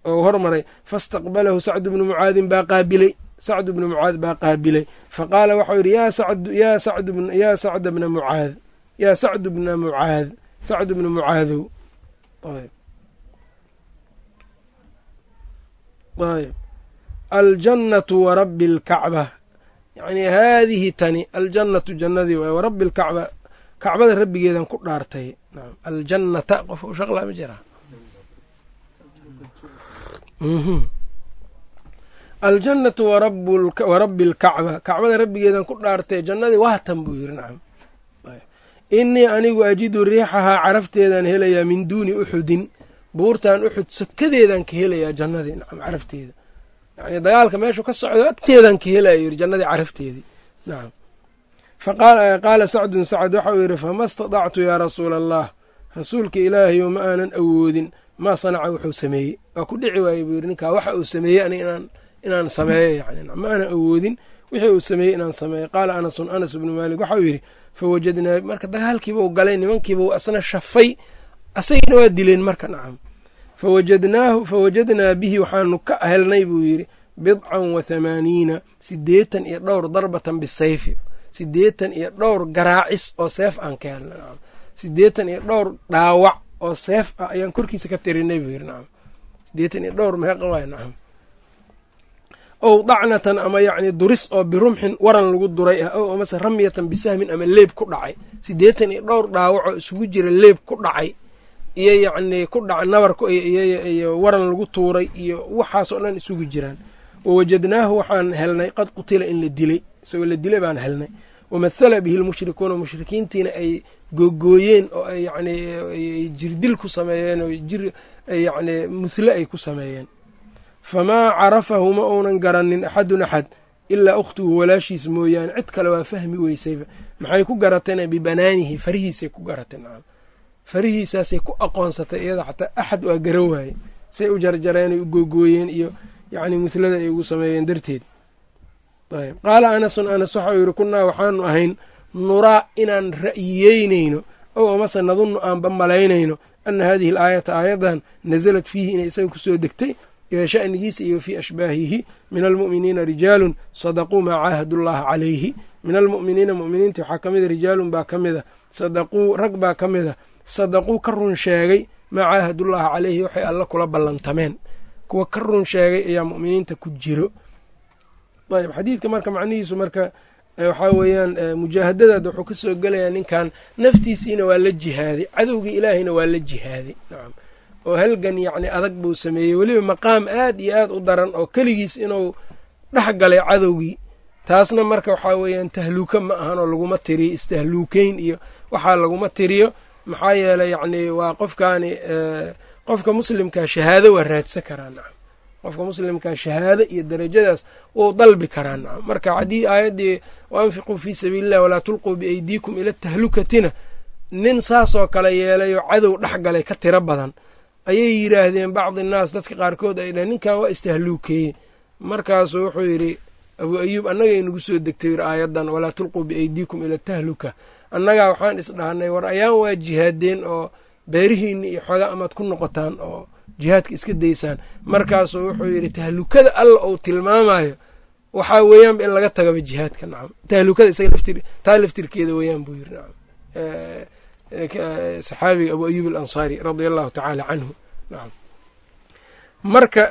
oo hormaray fastaqbalahu sacdu bnu mucaadin baa qaabilay. Sacd bnu mucaad baa qaabilay. Faqaala waxau yidhi yaa sacda bna mucaad yaa sacdu bna mucaad sacdu bna mucaadow ayb aljannatu warabbi alkacba yacnii haadihi tani aljannatu jannadii waay warabbi alkacba kacbada rabbigeedan ku dhaartay. Aljannata qof u shaqlaa ma jiraa aljannatu warabbi alkacba kacbada rabbigeedan ku dhaartay jannadii waatan buu yiri nacam innii anigu ajidu riixahaa carafteedaan helayaa min duuni uxudin buurtan uxud sokadeedaan ka helayaa jannadii. Nacam carafteeda. Yacni dagaalka meeshu ka socdo agteedaan ka helayo yidhi jannadii carafteedii. Nacam faqaala sacdun sacad waxa uu yidhi fama istadactu yaa rasuula allah rasuulka ilaahayow ma aanan awoodin maa sanaca wuxuu sameeyey waa ku dhici waayey buu yidhi ninkaa waxa uu sameeyey ani inaan sameeyo yani ma aanan awoodin wixii uu sameeyey inaan sameeyo qaala anasun anas ibnu maalik waxa uu yidhi fawajadnaa marka dagaalkiiba u galay nimankiiba asna shafay asagina waa dileen marka nacam fawajadnaahu fawajadnaa bihi waxaanu ka helnay buu yidhi bidcan wa hamaaniina sideetan iyo dhowr darbatan bisayfi sideetan iyo dhowr garaacis oo seef aan ka helnay nacam sideetan iyo dhowr dhaawac oo seef ah ayaan korkiisa ka tirinay buu yidhi nacam sideetan iyo dhowr meeqa waay nacam ow dacnatan ama yacni duris oo birumxin waran lagu duray ah ow amase ramyatan bisahmin ama leeb ku dhacay. Siddeetan iyo dhowr dhaawacoo isugu jira leeb ku dhacay iyo yacnii ku dhaca nabarka iyo waran lagu tuuray iyo waxaasoo dhan isugu jiraan. Wawajadnaahu waxaan helnay qad qutila in la dilay isagoo la dilay baan helnay. Wamathala bihi lmushrikuuna mushrikiintiina ay googooyeen oo ay yacni jirdil ku sameeyeen oo yacni muhle ay ku sameeyeen. Famaa carafahu ma uunan garanin axadun axad ilaa ukhtuhu walaashiis mooyaane. Cid kale waa fahmi weysayba maxay ku garatayna bibanaanihi farihiisay ku garatay nacam farihiisaasay ku aqoonsatay iyada xataa axad waa gara waaye. Say u jarjareen ay u googooyeen iyo yacni muhlada ay ugu sameeyeen darteed ayb. Qaala anasun anas waxau yidhi kunnaa waxaanu ahayn nuraa inaan ra'yiyeynayno ow amase nadunnu aanba malaynayno ana hadihi al aayata aayadan nasalat fiihi inay isaga ku soo degtay iyo sha'nigiisa iyo fii ashbaahihi min almu'miniina rijaalun sadaquu maa caahadu llaha calayhi. Min almu'miniina mu'miniinta waxaa ka mida rijaalun baa ka mida sadaquu rag baa ka mida sadaquu ka run sheegay maa caahadullaha calayhi waxay alla kula ballantameen. Kuwa ka run sheegay ayaa mu'miniinta ku jiro ayb xadiidka marka macnihiisu marka waxaa weeyaan mujaahadadaad wuxuu ka soo gelayaa ninkan naftiisiina waa la jihaaday cadowgii ilaahayna waa la jihaaday nacam oo halgan yacni adag buu sameeyey weliba maqaam aad iyo aad u daran oo keligiis inuu dhex galay cadowgii taasna marka waxaa weeyaan tahluuka ma ahan oo laguma tiriyo istahluukeyn iyo waxaa laguma tiriyo maxaa yeeley yacni waa qofkaani qofka muslimkaa shahaado waa raadsan karaa nacam qofka muslimkaa shahaado iyo darajadaas wuu dalbi karaa nacam marka haddii aayaddii waanfiquu fii sabiili illah walaa tulquu biaydiikum ila tahlukatina nin saasoo kale yeelayoo cadow dhex galay ka tiro badan. Ayay yidhaahdeen bacdi innaas dadka qaarkood ay dhaheen ninkan waa istahluukeeye markaasuu wuxuu yidhi abuu ayuub annagay nagu soo degtay yidhi aayaddan walaa tulquu biaydiikum ila tahluka. Annagaa waxaan isdhahnay war ayaan waa jihaadeen oo beerihiinna iyo xoga amaad ku noqotaan oo jihaadka iska daysaan. Markaasuu wuxuu yidhi tahlukada alla uu tilmaamayo waxaa weeyaanba in laga tagaba jihaadka nacam. Tahlukada isaga laftir taa laftirkeeda weeyaan buu yidhi nacam. Saxaabiga abu ayuub alansaari radia allahu tacaala canhu nacam. Marka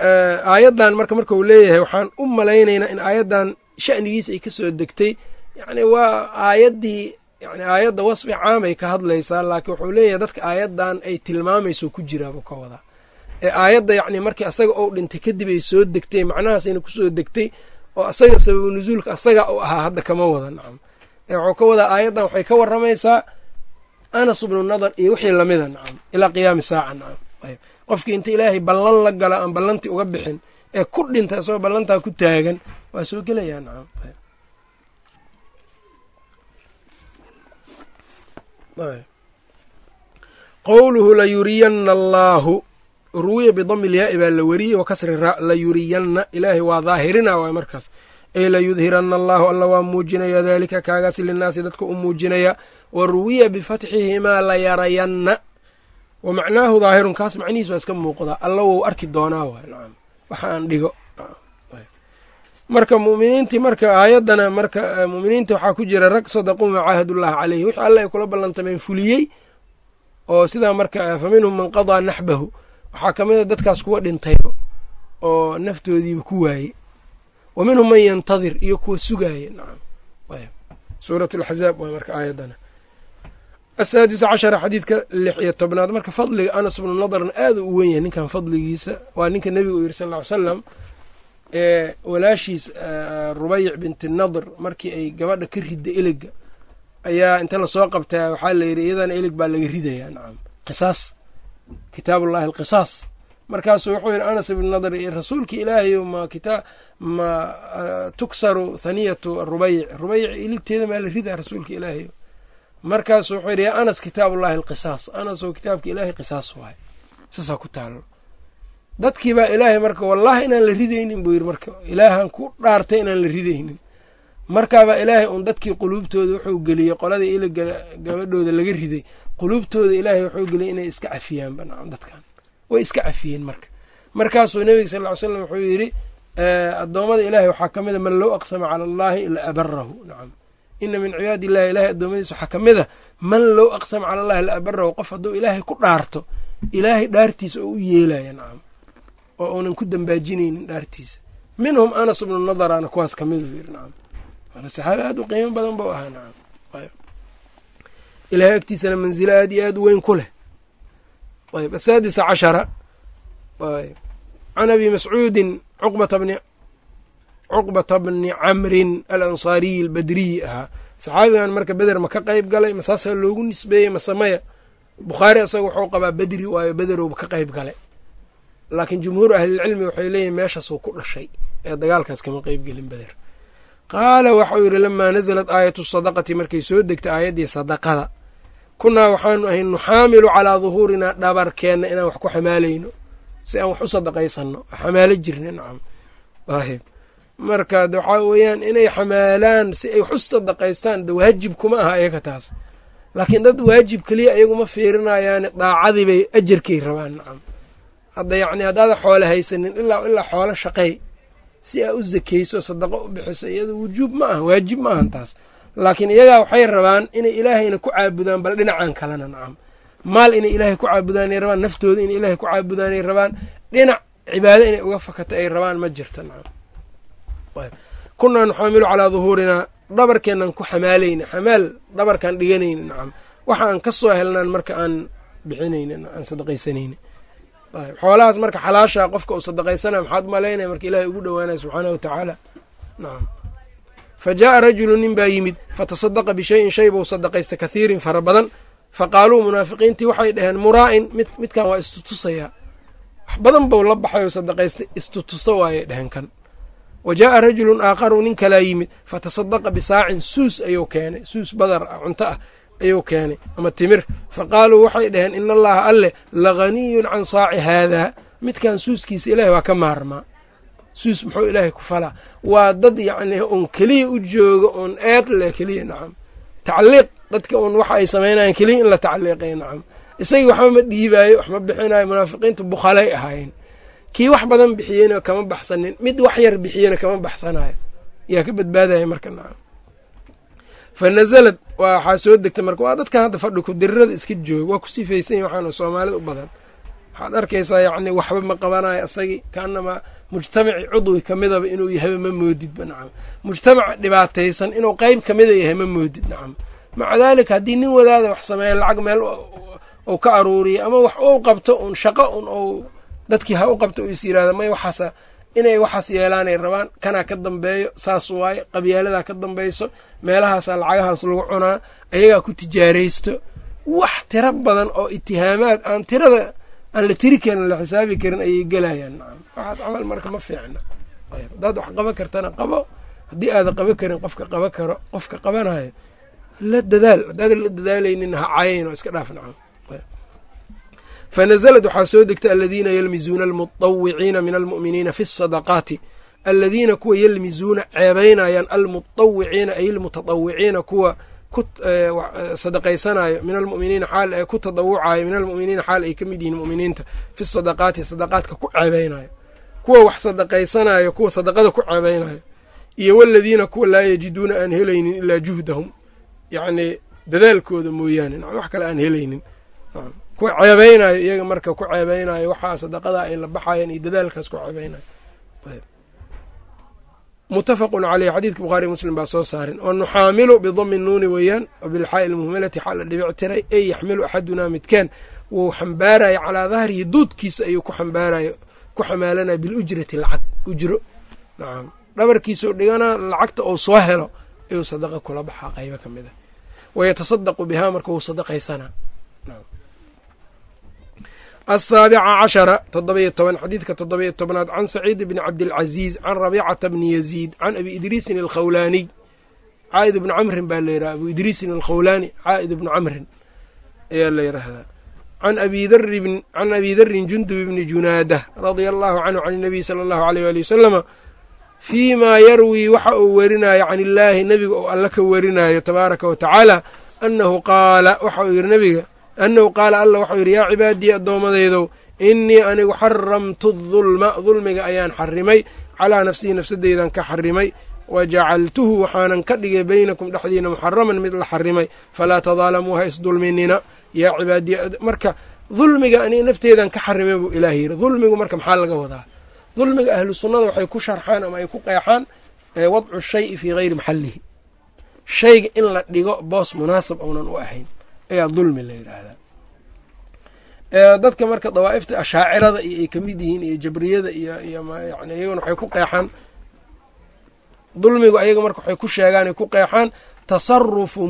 aayaddan marka marka uu leeyahay waxaan u malaynaynaa in aayaddan sha'nigiisa ay ka soo degtay. Yacni waa aayaddii yani aayadda wasfi caamay ka hadlaysaa laakiin wuxuu leeyahay dadka aayaddan ay tilmaamayso ku jiraabuu ka wadaa ee aayadda yacni markii asaga ou dhintay kadib ay soo degtay macnahaasayna ku soo degtay oo asaga sababu nusuulka asaga u ahaa hadda kama wada nacam. Ee wuxuu ka wadaa aayaddan waxay ka warramaysaa anas bnu nadar iyo wixii lamida nacam ilaa qiyaami saaca nacam. Ayb qofkii inta ilaahay ballan la gala aan ballantii uga bixin ee ku dhinta isagoo ballantaa ku taagan waa soo gelayaa nacam. Qowluhu layuriyanna allaahu ruwiya bidami ilyaai baa la weriyey wa kasri ra layuriyanna ilaahay waa daahirina waay markaas. Ey layudhiranna allaahu alla waa muujinaya daalika kaagaas linaasi dadka u muujinaya. Wa ruwiya bifatxihimaa layarayanna wa macnaahu daahirun kaas macnihiis waa iska muuqdaa alla wou arki doonaa waay nacam. Waxa aan dhigo. Marka muminiintii marka aayaddana marka muminiinta waxaa ku jira rag sadaquu maa caahadullahi caleyhi wixii alla ay kula ballantameen fuliyey oo sidaa marka fa man qadaa naxbahu waxaa ka mid a dadkaas kuwa dhintayba oo naftoodiiba ku waayey. Wa minhum man yantadir iyo kuwa sugaaya nacam suurat laxzaab waa marka aayaddana. Asaadisa cashara xadiidka lix iyo tobnaad. Marka fadliga anas bnu nadarna aad u wen yahay ninkan fadligiisa waa ninka nebiga u yiri sal ly salam ee walaashiis rubayc binti nadr markii ay gabadha ka ridda elega ayaa inta la soo qabtaa waxaa la yidhi iyadana ilig baa laga ridayaa. Nacam qisaas kitaabullahi alqisaas. Markaasuu wuxuu yidhi anas ibnu nadr rasuulka ilaahayo ma ma tuksaru haniyatu rubayc rubayc iligteeda maa la ridaa rasuulka ilaahayo markaasuu wuxuu yidhi yaa anas kitaabullahi alqisaas. Anasoo kitaabka ilaahay qisaas waaye. Saasaa ku taalo. Dadkii baa ilaahay marka wallahi inaan la ridaynin buu yidhi marka. Ilaahan ku dhaartay inaan la ridaynin. Markaabaa ilaahay uun dadkii quluubtooda wuxuu geliyey qoladii iliga gabadhooda laga riday quluubtooda ilaahay wuxuu geliyey inay iska cafiyaanba nacam dadkan. Way iska cafiyeen marka. Markaasuu nebiga sal ly slam wuxuu yidhi addoommada ilaahay waxaa ka mida man low aqsama cala allahi la abarahu nacam. Ina min cibaadi illahi ilahay addoommadiisa waxaa ka mid a man low aqsama cala allahi la abarahu qof hadduu ilaahay ku dhaarto ilaahay dhaartiisa oo u yeelaya nacam oo uunan ku dambaajinaynin dhaartiisa. Minhum anas bnu nadarana kuwaas ka midu yiri nacam. Saxaabi aad u qiimo badan buu ahaa nacam ilahay agtiisana manzilo aad iyo aad u weyn ku leh. Ayb asaadisa cashara. Ayb can abi mascuudin cuqbata bni cuqbata bni camrin alansaariyi albadriyi ahaa. Saxaabigan marka beder ma ka qeyb galay masaasaa loogu nisbeeyey masamaya bukhaari asaga wuxuu qabaa bedri waayo bederowba ka qeyb galay. Laakiin jumhuuru ahlilcilmi waxay leeyihiin meeshaasuu ku dhashay ee dagaalkaas kama qeyb gelin beder qaala waxau yidhi lamaa nasalat aayatu sadaqati markay soo degtay aayaddii sadaqada kunaa waxaanu ahay nuxaamilu calaa duhuurinaa dhabarkeenna inaan wax ku xamaalayno. Si aan wax u sadaqaysanno. Xamaalo jirna nacam. Ahib marka de waxaa weeyaan inay xamaalaan si ay wax u sadaqaystaan de waajib kuma aha iyaga taas. Laakiin dad waajib keliya iyaguma fiirinayaani daacadii bay ajarkay rabaan nacam. Hadda yacni haddaada xoole haysanin ilaa ilaa xoolo shaqeey si aa u zakeyso sadaqo u bixiso iyado wujuub ma aha waajib ma ahan taas laakiin iyagaa waxay rabaan inay ilaahayna ku caabudaan bal dhinacan kalena nacam maal inay ilaahay ku caabudaanay rabaan naftooda inay ilaahay ku caabudaanay rabaan dhinac cibaado inay uga fakata ay rabaan ma jirta nacam kunaa nuxaamilu calaa duhuurinaa dhabarkeenaan ku xamaalayna xamaal dhabarkaan dhiganayna nacam waxa aan ka soo helnaan marka aan bixinayna aan sadaqaysanayna xoolahaas marka xalaashaa qofka uu sadaqaysana maxaad malaynaya marka ilaahay ugu dhowaanaya subxaanah wa tacaala nacam fa jaa'a rajulu nin baa yimid fatasadaqa bishayin shay buu sadaqaysta kathiirin fara badan fa qaaluu munaafiqiintii waxay dhaheen muraa'in mid midkan waa istutusayaa wax badan buu la baxay oo sadaqaystay istutuso waayay dheheen kan. wa jaa'a rajulun aakharu nin kalaa yimid fatasadaqa bisaacin suus ayuu keenay. suus badar ah cunto ah ayuu keenay ama timir. fa qaaluu waxay dhaheen ina allaha alleh lahaniyun can saaci haadaa midkan suuskiisa ilaahay waa ka maarmaa suus muxuu ilaahay ku falaa waa dad yacnii uun keliya u jooga uun eed leh keliya nacam tacliiq dadka uun waxa ay samaynayan keliya in la tacliiqay nacam isagii waxba ma dhiibaayo wax ma bixinayo munaafiqiintu bukhalay ahaayeen. Kii wax badan bixiyeyna kama baxsanin mid wax yar bixiyena kama baxsanayo yaa ka badbaadaya marka nacam fa nazalad waxaa soo degta marka waa dadkan hadda fadhi ku dirirada iska jooga waa ku sifaysanyi waxaana soomaalida u badan. Waxaad arkaysaa yacni waxba ma qabanayo isagii kaanamaa mujtamaci cudwi kamidaba inuu yahayba ma moodidba nacam. Mujtamaca dhibaataysan inuu qeyb kamida yahay ma moodid nacam. Maca daalika haddii nin wadaada wax sameeya lacag meel uu ka aruuriyo ama wax uu qabto un shaqo un ou dadkii ha u qabto u is yirahda may waxaasa inay waxaas yeelaanay rabaan kanaa ka dambeeyo saas waaye qabyaaladaa ka dambayso meelahaasaa lacagahaas lagu cunaa ayagaa ku tijaaraysto. Wax tiro badan oo itihaamaad aan tirada aan la tiri karin la xisaabi karin ayay gelayaan nacam waxaas camal marka ma fiicna haddaad wax qaban kartana qabo haddii aada qaban karin qofka qaban karo qofka qabanayo la dadaal haddaadan la dadaalaynin ha cayayn oo iska dhaaf nacam fanazlad waxaa soo degta aladiina yalmizuuna almuطawiciina min almu'miniina fi الsadaqaati aladiina kuwa yalmizuuna ceebaynayaan almuطawiciina ay almutaطawiciina kuwa ku sadaqaysanayo min almuminiina xaal ee ku tadawucayo min almu'miniina xaal ay ka mid yihiin mu'miniinta fi sadaqaati sadaqaadka ku ceebaynayo kuwa wax sadaqaysanayo kuwa sadaqada ku ceebaynayo iyo waladiina kuwa laa yajiduuna aan helaynin ilaa juhdahum. Yacnii dadaalkooda mooyaane wax kale aan helaynin. Ku ceebeynayo iyaga marka ku ceebeynayo waxaa sadaqadaa ay la baxayaan iyo dadaalkaas ku ceebeynayo mutafaqun caleyh xadiidka bukhaari muslim baa soo saarin. Oo nuxaamilu bidami nuuni weeyaan bilxaa'i lmuhmalati xaal la dhibic tiray ey yaxmilu axadunaa midkeen. Wuu xambaarayo calaa dahrihi duudkiisa ayuu ku xambaarayo ku xamaalanaya bilujrati lacag ujro. Nacam dhabarkiisau dhiganaa lacagta ou soo helo ayuu sadaqa kula baxaa qaybo ka mid a wayatasadaqu bihaa marka wuu sadaqaysanaa asaabica cashara toddoba-iyo toban xadiidka toddoba-iyo tobnaad can saciid bni cabdilcaziiz can rabiicata bni yaziid can abi idriisin alkhawlaaniy caa'id bni camrin baa la yidhaha abu idriisin alkhawlaani caa'id bni camrin ayaa la yidhaahdaa can abi darin jundub bni junaada radia allahu canhu can inabiy sala allahu aleyh waali wasalama fii maa yarwii waxa uu werinayo can illaahi nebiga oo alla ka werinayo tabaaraka wa tacaala annahu qaala waxa uu yidhi nebiga annahu qaala alla waxau yidhi yaa cibaadii addoommadeydow innii anigu xaramtu dulma dulmiga ayaan xarimay calaa nafsihi nafsadeydan ka xarimay wa jacaltuhu waxaanan ka dhigay beynakum dhexdiina muxaraman mid la xarimay falaa tadaalamuu ha isdulminina yaa cibaadiy marka dulmiga aniga nafteedan ka xarimay buu ilaah yidhi dulmigu marka maxaa laga wadaa dulmiga ahlu sunnada waxay ku sharxaan ama ay ku qeexaan wadcu shayi fii hayri maxallihi shayga in la dhigo boos munaasab ounan u ahayn ayaa dulmi la yidhaahdaa dadka marka dawaa'ifta ashaacirada iyo ay ka mid yihiin iyo jabriyada iyo yani iyaguna waxay ku qeexaan dulmigu ayaga marka waxay ku sheegaan ay ku qeexaan tasarufu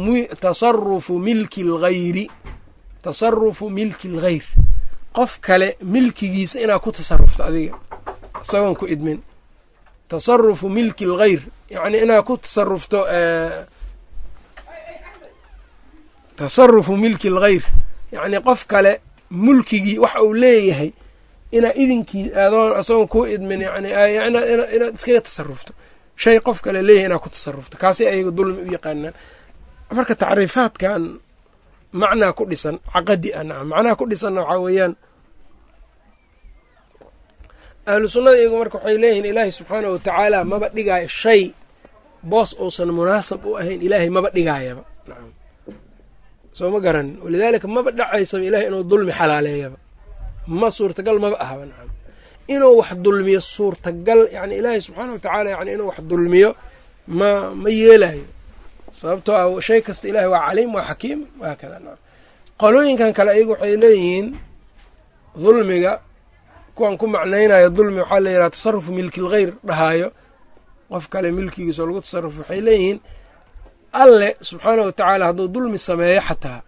tasarufu milki lghayri tasarufu milki lghayr qof kale milkigiisa inaad ku tasarufto adiga isagoon ku idmin. Tasarufu milki lghayr yacni inaad ku tasarufto tasarufu milki lghayr yacni qof kale mulkigii waxa uu leeyahay inaa idinkii adoon isagoon kuu idmin yani inaad iskaga tasarufto shay qof kale leeyahay inaad ku tasarufto kaasi ayaga dulmi u yaqaanaan. Marka tacriifaadkan macnaa ku dhisan caqadi ah nacam. Macnaha ku dhisanna waxaa weeyaan ahlu sunnada iyagu marka waxay leeyihiin ilaahay subxaanahu watacaala maba dhigaayo shay boos uusan munaasab u ahayn ilaahay maba dhigaayaba. Nacam soo ma garanin walidaalika maba dhacaysaba ilahay inuu dulmi xalaaleeyaba. Ma suurtagal maba ahaba nacam. Inuu wax dulmiyo suurtagal yani ilaahay subxaana watacaala yani inuu wax dulmiyo ma ma yeelayo sababtoo ah shay kasta ilahay waa caliim waa xakiim waa kada nacam. Qolooyinkan kale ayagu waxay leeyihiin dulmiga. Kuwan ku macnaynayo dulmi waxaa la yidhaha tasarufu milki lghayr dhahaayo. Qof kale milkigiisoo lagu tasarufo waxay leeyihiin alle subxaana wa tacaala hadduu dulmi sameeyo xataa.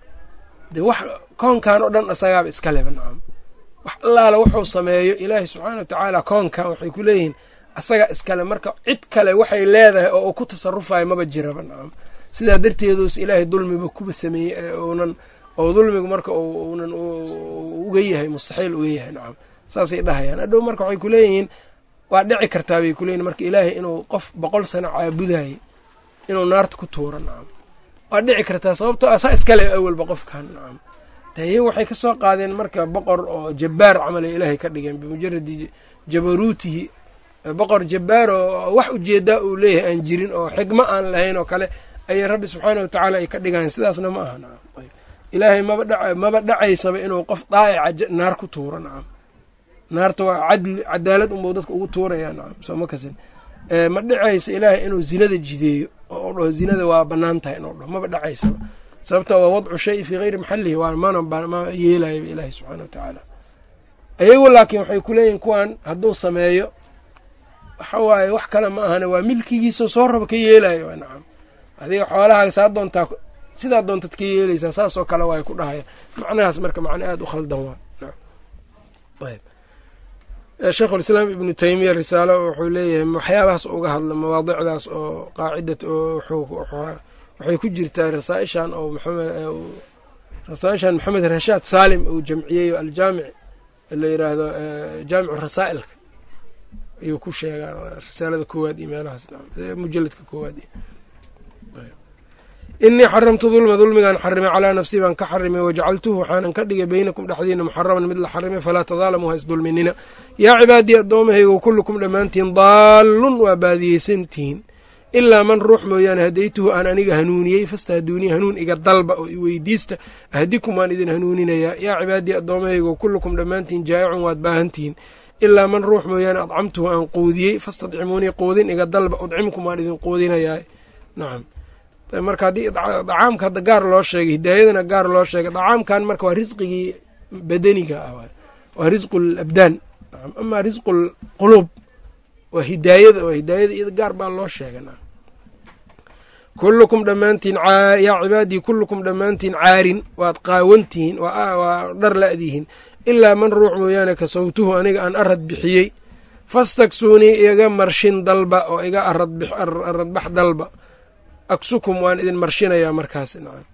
Dee wax koonkan oo dhan asagaaba iskaleba nacam. Wax allaala wuxuu sameeyo ilaahay subxaana wa tacaala koonkan waxay ku leeyihiin asaga iskale marka cid kale waxay leedahay oo uu ku tasarufayo maba jiraba nacam. Sidaa darteeduus ilaahay dulmiba kuba sameeyey unan oo dulmigu marka uunan uga yahay mustaxiil uga yahay nacam. Saasay dhahayaan. Hadhow marka waxay kuleeyihiin waa dhici kartaa bay kuleeyihin marka ilaahay inuu qof boqol sano caabudayay inuu naarta ku tuuro nacam waa dhici kartaa sababtoo asaa iskale awalba qofkan nacam tahiya waxay ka soo qaadeen marka boqor oo jabbaar camal ay ilaahay ka dhigeen bimujaradi jabaruutihi. Boqor jabbaar oo wax u jeedaa uu leeyahay aan jirin oo xigmo aan lahayn oo kale ayay rabbi subxaana wa tacaala ay ka dhigayen sidaasna ma aha nacam ilaahay maba maba dhacaysaba inuu qof daa'ica naar ku tuuro nacam naarta waa cadli cadaalad unbau dadka ugu tuurayaa nacam soo ma ma dhacaysa ilaahay inuu zinada jideeyo oo dhaho zinada waa bannaan tahay inuu dhaho maba dhacaysaba sababta waa wadcu shay fii hayri maxallihi waa mana ma yeelayaba ilaahi subxaana wa tacaala. Ayagu laakiin waxay ku leeyihiin kuwan hadduu sameeyo waxa waaye wax kale ma ahane waa milkigiisa soo raba ka yeelayo nacam. Adiga xoolahaaga saa doontaa sidaa doontad ka yeelaysaa saasoo kale waa ku dhahaya macnahaas marka macno aada u khaldan waa ayb sheikhulislaam ibnu teymiya risaalo wuxuu leeyahay waxyaabahaas uga hadla mawaadicdaas oo qaacidat oo waxay ku jirtaa rasaaishan oo rasaaishan maxamed rashaad saalim uu jamciyey o aljaamic la yiraahdo jaamicu rasaa'ilka. Ayuu ku sheegaa risaalada koowaad iyo meelahaas mujaladka koowaad inii xaramtu dulma dulmigaan xarimay calaa nafsii baan ka xarimay wajacaltuhu waxaanan ka dhigay beynakum dhexdiina muxaraman mid la xarimay falaa tadaalamuu ha isdulminina yaa cibaadii addoommahaygo kullukum dhammaantiin daallun waa baadiyeysantihiin ilaa man ruux mooyaane hadaytuhu aan aniga hanuuniyey fastahduunii hanuun iga dalba oo iweydiista ahdikum waan idin hanuuninayaa. Yaa cibaadii addoommahaygo kullukum dhammaantiin jaa'icun waad baahantihiin ilaa man ruux mooyaane adcamtuhu aan quudiyey fastadcimuunii quudin iga dalba udcimkum waan idin quudinayaa. Nacam marka haddii dacaamka hadda gaar loo sheegay hidaayadana gaar loo sheegay dacaamkan marka waa risqigii badaniga ah waa risqu amaa risqu lquluub waa hidaayada waa hidaayada iyada gaar baa loo sheegay kullukum dhammaantiin yaa cibaadii kullukum dhammaantiin caarin waad qaawantihiin waa dhar la'dihiin ilaa man ruux mooyaane kasawtuhu aniga aan arad bixiyey fastaksuunii iga marshin dalba oo iga aradbax dalba aksukum waan idin marshinayaa markaas. Nacam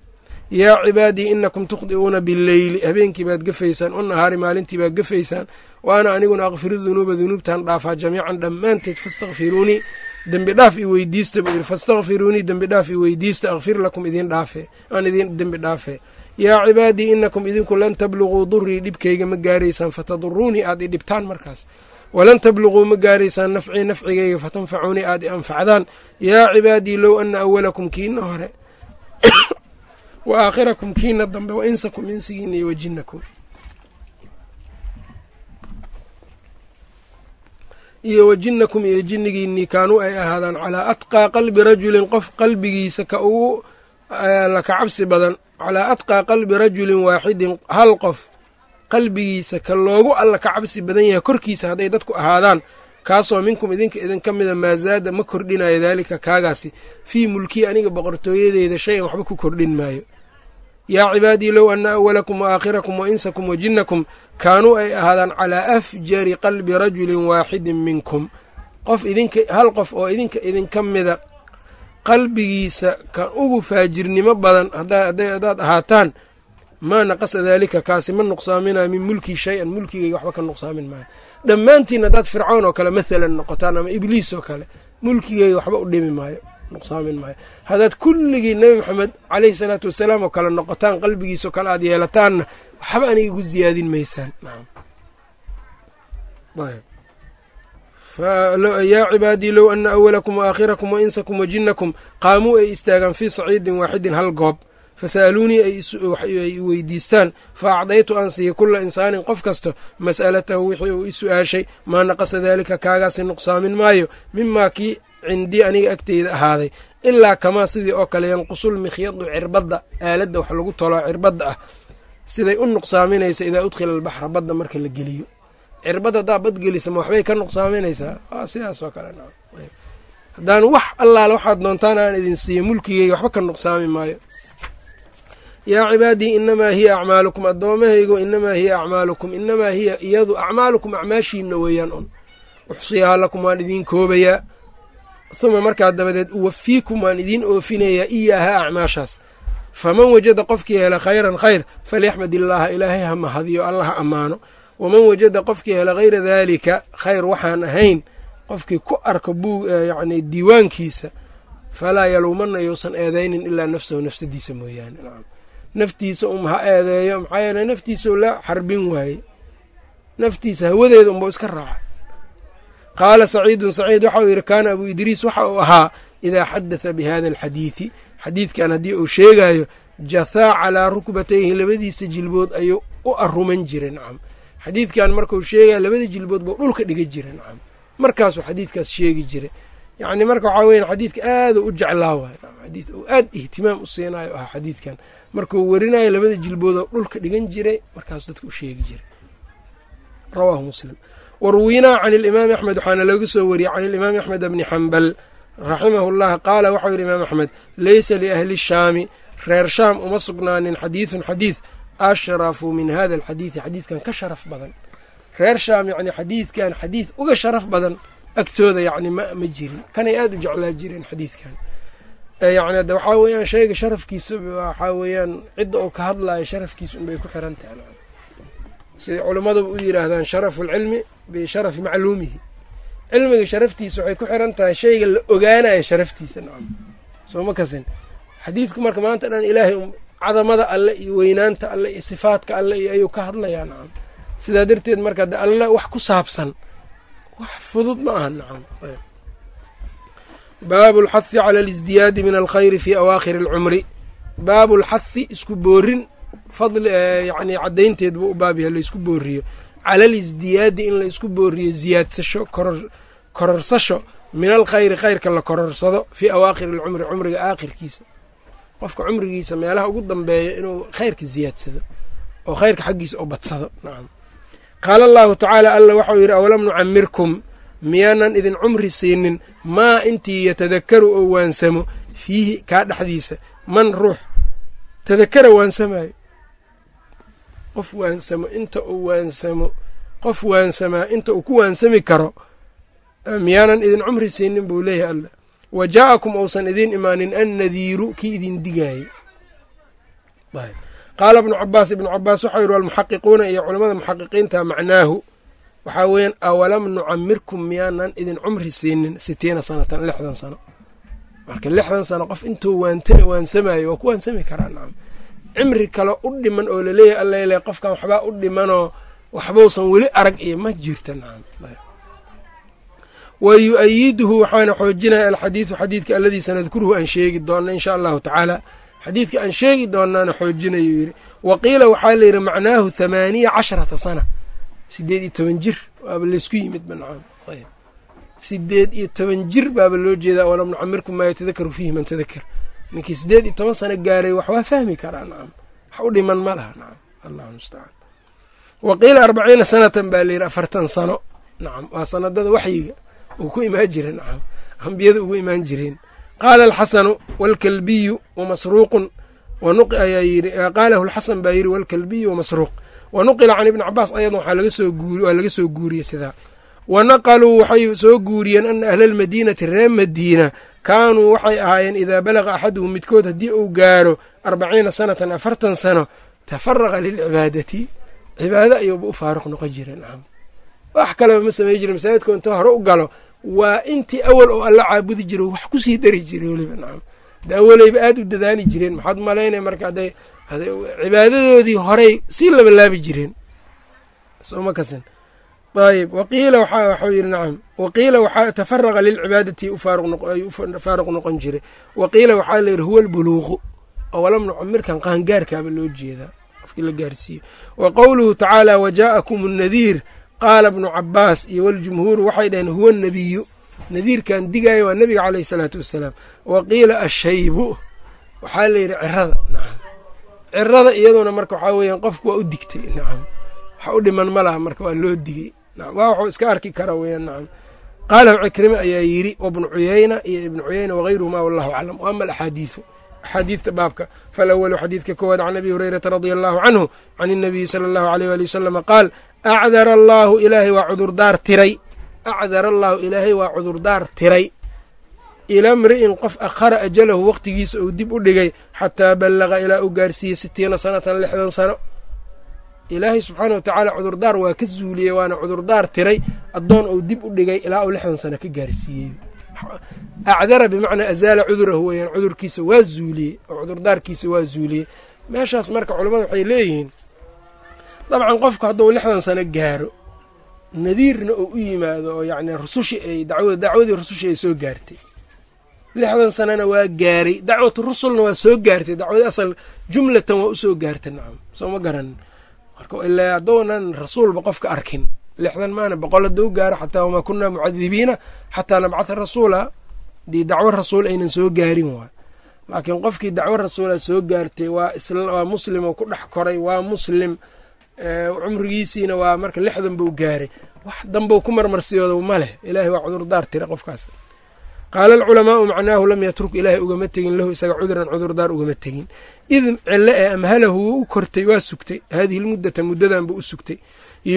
yaa cibaadii inakum tukhdi'uuna bileyli habeenkii baad gefaysaan o nahaari maalintii baad gefaysaan wa ana aniguna akfiru dunuuba dunuubtan dhaafaa jamiican dhammaanteed. Fastakfiruunii dembi dhaaf i weydiista buu yidhi. Fastakfiruunii dembi dhaaf i weydiista. Akfir lakum idin dhaafe. Aan idin dembi dhaafe. Yaa cibaadii inakum idinku lan tabluguu durii dhibkayga ma gaaraysaan. Fataduruunii aad i dhibtaan markaas walan tabluguu ma gaaraysaan nafcii nafcigayga fatanfacuunii aad i anfacdaan yaa cibaadii low ana awalakum kiina hore wa aakhirakum kiina dambe wa insakum insigiina iyo wajinakum iyo wajinakum iyo jinnigiinii kaanuu ay ahaadaan calaa atqaa qalbi rajulin qof qalbigiisa ka ugu laka cabsi badan calaa atqaa qalbi rajulin waaxidin hal qof qalbigiisa ka loogu alla ka cabsi badan yahay korkiisa hadday dadku ahaadaan kaasoo minkum idinka idinka mida maa zaada ma kordhinayo daalika kaagaasi. Fii mulkii aniga boqortooyadeyda shay-an waxba ku kordhin maayo. Yaa cibaadii low ana awalakum wa aakhirakum wa insakum wa jinnakum kaanuu ay ahaadaan calaa afjari qalbi rajulin waaxidin minkum. Qof idinka hal qof oo idinka idinka mida qalbigiisa kan ugu faajirnimo badan haddaad ahaataan maa naqasa daalika kaasi ma nuqsaaminayo min mulkii shay-an mulkigayga waxba ka nuqsaamin maayo dhammaantiin haddaad fircoon oo kale mathalan noqotaan ama ibliis oo kale mulkigayga waxba u dhimi maayo nuqsaamin maayo. Haddaad kulligii nebi maxamed caleyhi salaatu wasalaam oo kale noqotaan qalbigiisao kale aad yeelataanna waxba aniga igu ziyaadin maysaan. Yaa cibaadii low ana awalakum wa aakhirakum wa insakum wa jinnakum qaamuu ay istaagaan fii saciidin waaxidin hal goob fasa'aluunii ay weydiistaan. Fa acdaytu aan siiya kula insaanin qof kasta mas'alatahu wixii uu i su'aashay maa naqasa daalika kaagaasi nuqsaamin maayo mimaa kii cindii aniga agteyda ahaaday. Ilaa kamaa sidii oo kale yanqusul mikhyadu cirbadda aaladda wax lagu tolo cirbadda ah. Siday u nuqsaaminaysa idaa udkhila albaxra badda marka la geliyo. Cirbad haddaa bad gelisa ma waxbay ka nuqsaaminaysaa. Sidaas oo kale haddaan wax allaale waxaad doontaan aan idin siiyo mulkigeyga waxba ka nuqsaami maayo yaa cibaadii inamaa hiya acmaalukum addoomahaygo inamaa hiya acmaalukum inamaa hiya iyadu acmaalukum acmaashiina weeyaan un. Uxsiyahaa lakum waan idiin koobayaa. Huma markaa dabadeed uwafiikum waan idiin oofinayaa iyaahaa acmaashaas. Faman wajada qofkii hela khayran khayr falyaxmad illaaha ilaahay ha mahadiyo alla ha ammaano. Waman wajada qofkii hela hayra daalika khayr waxaan ahayn qofkii ku arka buu yacni diiwaankiisa falaa yaluumanna yousan eedaynin ilaa nafsahu nafsadiisa mooyaane naftiisa um ha eedeeyo maxaa yeele naftiisao la xarbin waaye naftiisa hawadeeda unbau iska raacay. Qaala saciidun saciid waxauu yidhi kaana abuu idriis waxa uu ahaa idaa xadatha bi hada alxadiidi xadiidkan haddii uu sheegayo jathaa calaa rukbatayhi labadiisa jilbood ayuu u aruman jiray nacam. Xadiidkan markuu sheegaya labada jilbood buu dhulka dhiga jiray nacam. Markaasuu xadiidkaas sheegi jiray. Yacni marka waxaa weyan xadiidka aaduu u jeclaa waay xadiid uu aad ihtimaam u siinayo ahaa xadiidkan markuu werinayo labada jilboodoo dhulka dhigan jiray markaasuu dadka u sheegi jiray. Rawaahu muslim. Warwinaa can alimaami axmed waxaana laga soo wariyey can alimaami axmed bni xambal raximahu llah qaala waxau yidhi imaam axmed leysa liahli shaami reer shaam uma sugnaanin xadiidun xadiid ashrafu min hada alxadiidi xadiidkan ka sharaf badan. Reer shaam yacni xadiidkan xadiid uga sharaf badan agtooda yacni ma ma jirin. Kanay aada u jeclaa jireen xadiidkan yacni hadda waxaa weeyaan shayga sharafkiisa waxaa weeyaan cidda uu ka hadlayo sharafkiisa unbay ku xiran tahay. Siday culimmaduba u yidhaahdaan sharafu alcilmi bisharafi macluumihi. Cilmiga sharaftiisa waxay ku xiran tahay shayga la ogaanayo sharaftiisa nacam. Soo ma kasin. Xadiidku marka maanta dhan ilaahay cadamada alle iyo weynaanta alle iyo sifaadka alle iyo ayuu ka hadlayaa nacam. Sidaa darteed marka de alle wax ku saabsan wax fudud ma aha nacam baabu alxahi cala alisdiyaadi min alkhayri fii awaakhiri alcumri. Baabu lxahi isku boorin fadli yacni caddaynteed buu u baab yahay laysku booriyo. Cala alisdiyaadi in la isku booriyo ziyaadsasho koror kororsasho min alkhayri khayrka la kororsado fii awaakhiri alcumri cumriga aakhirkiisa. Qofka cumrigiisa meelaha ugu dambeeya inuu khayrka ziyaadsado oo khayrka xaggiisa u badsado nacam. Qaala allahu tacaala alla waxau yidhi awlam nucamirkum miyaanan idin cumri siinin maa intii yatadakaru oo waansamo fiihi kaa dhexdiisa man ruux tadakara waansamayo qof waansamo inta uu waansamo qof waansamaa inta uu ku waansami karo miyaanan idin cumri siinin buu leeyahay allah wa jaa'akum uusan idiin imaanin annadiiru kii idin digaayey qaala ibnu cabaas ibnu cabaas waxau yidhi almuxaqiquuna iyo culamada muxaqiqiinta macnaahu waxaa weeyaan awalam nucamirkum miyaanan idin cumri siinin sitiina sanatan lixdan sano. Marka lixdan sano qof intuu waansamayo waa ku waansami karaa nacam cimri kale u dhiman oo la leeyahay allale qofkan waxbaa u dhimanoo waxbausan weli arag iyo ma jirta nacam wa yu-ayiduhu waxaana xoojinaya alxadiidu xadiidka alladii sanadkuruhu aan sheegi doona insha allahu tacaala. Xadiidka aan sheegi doonaana xoojinayu yidhi. Wa qiila waxaa layidhi macnaahu thamaaniya casharata sana sideed iyo toban jir waaba laysku yimid banacam ayb. Sideed iyo toban jir baaba loo jeedaa walam nucamirkum maa yatadakaru fiihi man tadakar. Ninkii sideed iyo toban sano gaaray wax fahmi karaa nacam wax u dhiman ma laha nacam allahu mustacaan wa qiila arbaciina sanatan baa layidhi afartan sano nacam waa sanadada waxyiga uu ku imaan jira nacam ambiyada ugu imaan jireen. Qaala alxasanu waalkalbiyu wamasruuqun qaalahu alxasan baa yidhi waalkalbiyu wamasruuq wa nuqila can ibni cabaas guuri waa laga soo guuriyey sidaa wa naqaluu waxay soo guuriyeen ana ahla almadiinati reer madiina kaanuu waxay ahaayeen idaa balaga axaduhum midkood haddii uu gaaro arbaciina sanatan afartan sano tafaraqa lilcibaadati cibaado ayuuba u faaruq noqon nacam wax kaleba ma samey jira masaajidkoo inta hore u galo waa intii awal oo alla caabudi jiro wax ku sii dari jiray weliba nacam de awaleyba aada u dadaali jireen maxaad malaynay marka hadday cibaadadoodii horey sii labalaabi jireen. Soma kasin. Ayb waqiila waxau yidhi nacam waqiila waxaa tafaraqa lilcibaadati faaruq noqon jiray waqiila waxaa layidhi huwa albuluuqu. Awalam nucamirkan qaangaarkaaba loo jeedaa qofkii la gaarsiiyo. Wa qowluhu tacaala wajaa'akum annadiir. Qaala bnu cabaas iyo waljumhuuru waxay dhaheen huwa nabiyu nadiirkan digaayo waa nebiga caleyhi salaatu wassalaam wa qiila ashaybu waxaa layidhi cirada cirada iyaduna marka waxaa weeyaan qofku waa u digtay nacam. Waxa u dhiman ma laha marka waa loo digey nacam waa waxuu iska arki kara weeyaan nacam. Qaalahu cikrime ayaa yidhi wabnu cuyayna iyo ibnu cuyayna wagayruhuma wallahu aclam. Wa ama alaxaadiidu axaadiidta baabka. Falawalu xadiidka koowaad can abi hurayrata radia allahu canhu can inabiyi sala allahu aleyh waali wasalama qaal acdara allaahu ilaahay waa cudurdaar tiray. Acdara allaahu ilaahay waa cudurdaar tiray ila mri'in qof akhara ajalahu waqtigiisa uu dib u dhigay xataa ballaqa ilaa uu gaarsiiyey sitiina sanatan lixdan sano. Ilaahay subxaana wa tacaala cudurdaar waa ka zuuliyey waana cudurdaar tiray addoon uu dib u dhigay ilaa uu lixdan sano ka gaarsiiyey. Acdara bimacnaa azaala cudurahu weeyaan cudurkiisa waa zuuliyey oo cudurdaarkiisa waa zuuliyey. Meeshaas marka culimmadu waxay leeyihiin dabcan qofku hadduu lixdan sano gaaro nadiirna oo u yimaado oo yacni rusushii ay dacwadii rusushii ay soo gaartay lixdan sanana waa gaaray dacwatu rusulna waa soo gaartay. Dacwadii asal jumlatan waa u soo gaartay. Nacam soo ma garanin marka ilaa haddounan rasuulba qofka arkin. Lixdan maana boqol hadduu gaaro xataa wamaa kunaa mucadibiina xataa nabcatha rasuula. Dii dacwo rasuul aynan soo gaarin waay laakiin qofkii dacwo rasuula soo gaartay waa muslim oo ku dhex koray waa muslim cumrigiisiina waa marka lixdan buu gaaray. Wax danbou ku marmarsiyooda ma leh. Ilaahay waa cudurdaar tira qofkaas qaala alculamaau macnaahu lam yatruk ilaahay ugama tegin lahu isaga cuduran cudurdaar ugama tegin id cilo ee amhalahu wuu u kortay waa sugtay haadihi lmuddata muddadan buu u sugtay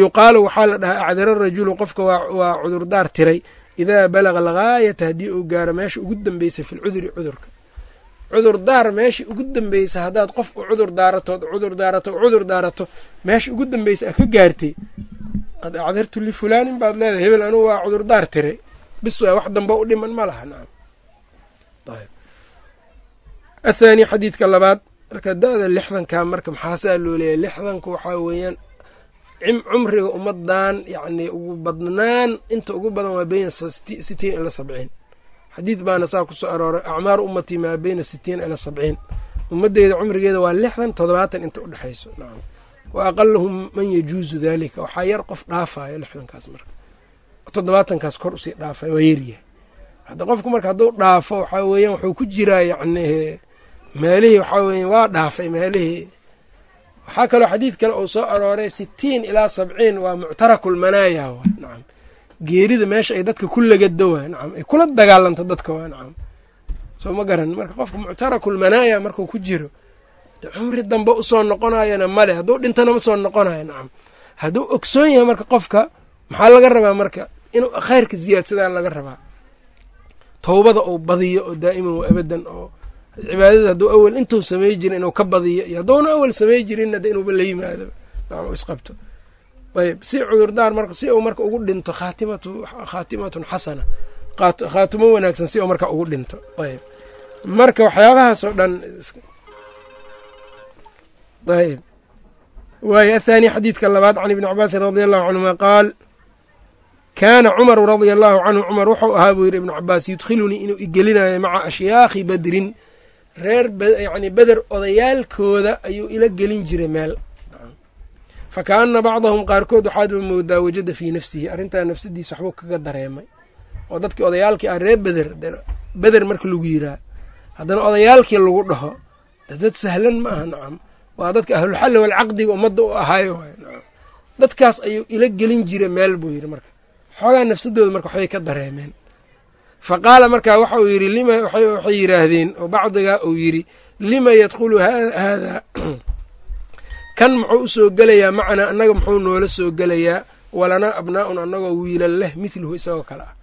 yuqaalu waxaa la dhahaa acdara rajulu qofka waa cudurdaar tiray idaa balaga algaayata haddii uu gaaro meesha ugu dambeysa fi lcuduri cudurka cudurdaar meesha ugu dambeysa haddaad qof u cudur daaratood cudur daarato cudur daarato meesha ugu dambeysa a ka gaartay qad acdartu lifulaanin baad leedahay hebel anugu waa cudurdaar tiray bis wax damba u dhiman ma laha nacam. Athaani xadiidka labaad marka da-da lixdanka marka maxaasaa loo leeyahy lixdanka waxaa weeyaan cumriga ummadan yacni ugu badnaan. Inta ugu badan waa beyna sitiin ila sabciin. Xadiid baana saa ku soo arooray acmaaru ummatii maa beyna sitiin ila sabciin. Ummadeyda cumrigeeda waa lixdan toddobaatan inta u dhexayso nacam. Wa aqalahum man yajuusu daalika. Waxaa yar qof dhaafayo lixdankaas marka toddobaatankaas kor u sii dhaafay waa yaryahay hadda qofku marka hadduu dhaafo waxaa weeyaan wuxuu ku jiraa yacni meelihii waxaa weya waa dhaafay meelihii. Waxaa kaloo xadiid kale uu soo arooray sitiin ilaa sabciin waa muctarakulmanaaya wa nacam geerida meesha ay dadka ku lagado waa nacam ay kula dagaalanto dadka waa nacam soo ma garan marka qofka muctarakulmanaaya markuu ku jiro cumri dambe u soo noqonayana male hadduu dhintana ma soo noqonayo nacam hadduu ogsoon yahay marka qofka maxaa laga rabaa marka? Inuu khayrka ziyaadsadaa laga rabaa. Towbada uu badiyo oo daa'iman wa abadan oo cibaadada hadduu awel intuu samey jirin inuu ka badiyo iyo hadduuna awel samey jirinna de inuuba la yimaado. Nacam isqabto. Ayb si cudurdaar marka si uu marka ugu dhinto khaatimatu khaatimatun xasana khaatimo wanaagsan si uu marka ugu dhinto. Ayb marka waxyaabahaas oo dhan ayb waayo athaani xadiidka labaad can ibni cabaasin radia allahu canhuma qaal kaana cumaru radia allahu canhu cumar wuxuu ahaa buu yidhi ibnu cabaas yudkhilunii inuu igelinayo maca ashyaakhi badrin. Reer yani beder odayaalkooda ayuu ila gelin jiray meel. Fa kaana bacdahum qaarkood waxaadba moodaa wajada fii nafsihi arrintaa nafsadiisa waxbuu kaga dareemay. Oo dadkii odayaalkii ah reer beder beder marka lagu yiraa haddana odayaalkii lagu dhaho dad sahlan ma aha nacam. Waa dadka ahlulxalli walcaqdiga ummadda u ahaayo dadkaas ayuu ila gelin jira meel buu yidhi marka xoogaa nafsadooda marka waxbay ka dareemeen. Fa qaala markaa waxa uu yidhi lima waxay yidhaahdeen oo bacdigaa uu yidhi lima yadkhulu haadaa kan muxuu u soo gelayaa macnaa annaga muxuu noola soo gelayaa walanaa abnaa'un annagoo wiilal leh mithluhu isagoo kale ah.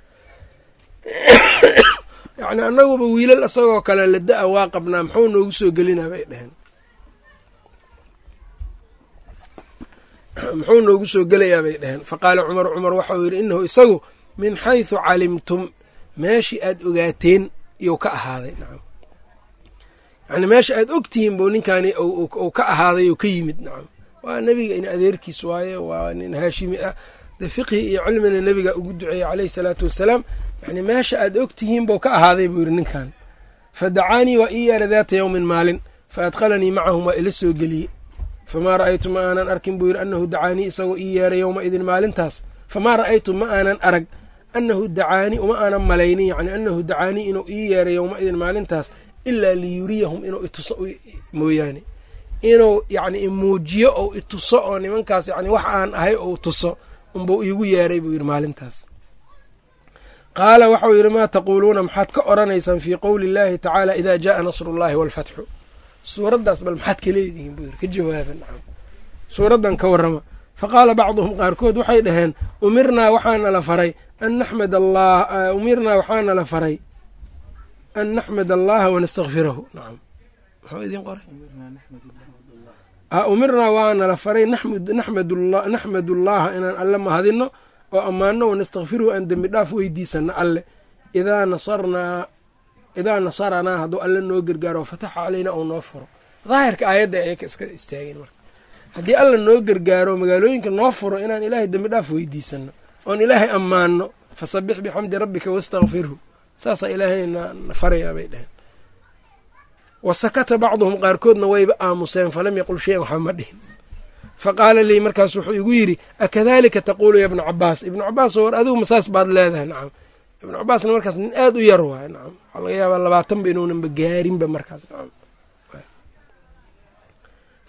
Yacnii annaguba wiilal isagoo kale lada-a waa qabnaa muxuu noogu soo gelinaa bay dheheen muxuu noogu soo gelayaa bay dheheen fa qaala cumar cumar waxauu yidhi inahu isagu min xaysu calimtum meeshii aad ogaateen iyou ka ahaaday. Nacam yacni meesha aad ogtihiin buu ninkaani uu ka ahaaday oo ka yimid. Nacam waa nebiga in adeerkiis waaye waa nin haashimi ah. De fiqhi iyo cilmina nebiga ugu duceeyey caleyhi salaatu wassalaam yani meesha aad ogtihiin buu ka ahaaday buu yidhi ninkan fa dacaanii waa ii yeera daata yowmin maalin fa adkhalanii macahum waa ila soo geliyey famaa ra'aytu ma aanan arkin buu yidhi annahu dacaanii isagoo ii yeeray yowma idin maalintaas famaa ra'aytu ma aanan arag annahu dacaanii uma aanan malaynin yacni annahu dacaanii inuu ii yeeray yowma idin maalintaas ilaa liyuriyahum inuu ituso mooyaane inuu yacni imuujiyo ou ituso oo nimankaas yacni wax aan ahay ou tuso unbuu iigu yeeray buu yidhi maalintaas qaala waxau yidhi maa taquuluuna maxaad ka odhanaysaan fii qowli illaahi tacaala idaa jaaa nasrullaahi waalfatxu suuraddaas bal maxaad ka leedihiin buu yidhi? Ka jawaaba nacam. Suuraddan ka warrama. Fa qaala bacduhum qaarkood waxay dhaheen umirnaa waxaana la faray an naxmad allah umirnaa waxaana la faray an naxmad allaha wanastakfirahu nacam. Muxuu idiin qoray? Umirnaa waana la faray naxmad ullaha inaan alle mahadino oo ammaano wanastakfiruhu aan dembi dhaaf weydiisano alle. Idaa nasarnaa idaa nasaranaa hadduu alle noo gargaaro fataxa caleyna ou noo furo. Daahirka aayadda ayaka iska istaageen marka. Haddii alla noo gargaaro magaalooyinka noo furo inaan ilaahay dembi dhaaf weydiisano oon ilaahay ammaano fasabix bixamdi rabbika wastakfirhu saasaa ilaahay na farayaa bay dheheen wa bacduhum qaarkoodna wayba aamuseen falam yaqul shayan waxba ma dhihin. Fa qaala lii markaas wuxuu igu yidhi akadalika taquulu ya ibnu cabaas ibnu cabaas war adigu masaas baad leedahay nacam ibnu cabaasna markaas nin aada u yar waayo nacam waxaa laga yaabaa labaatanba inuunanba gaarinba markaas.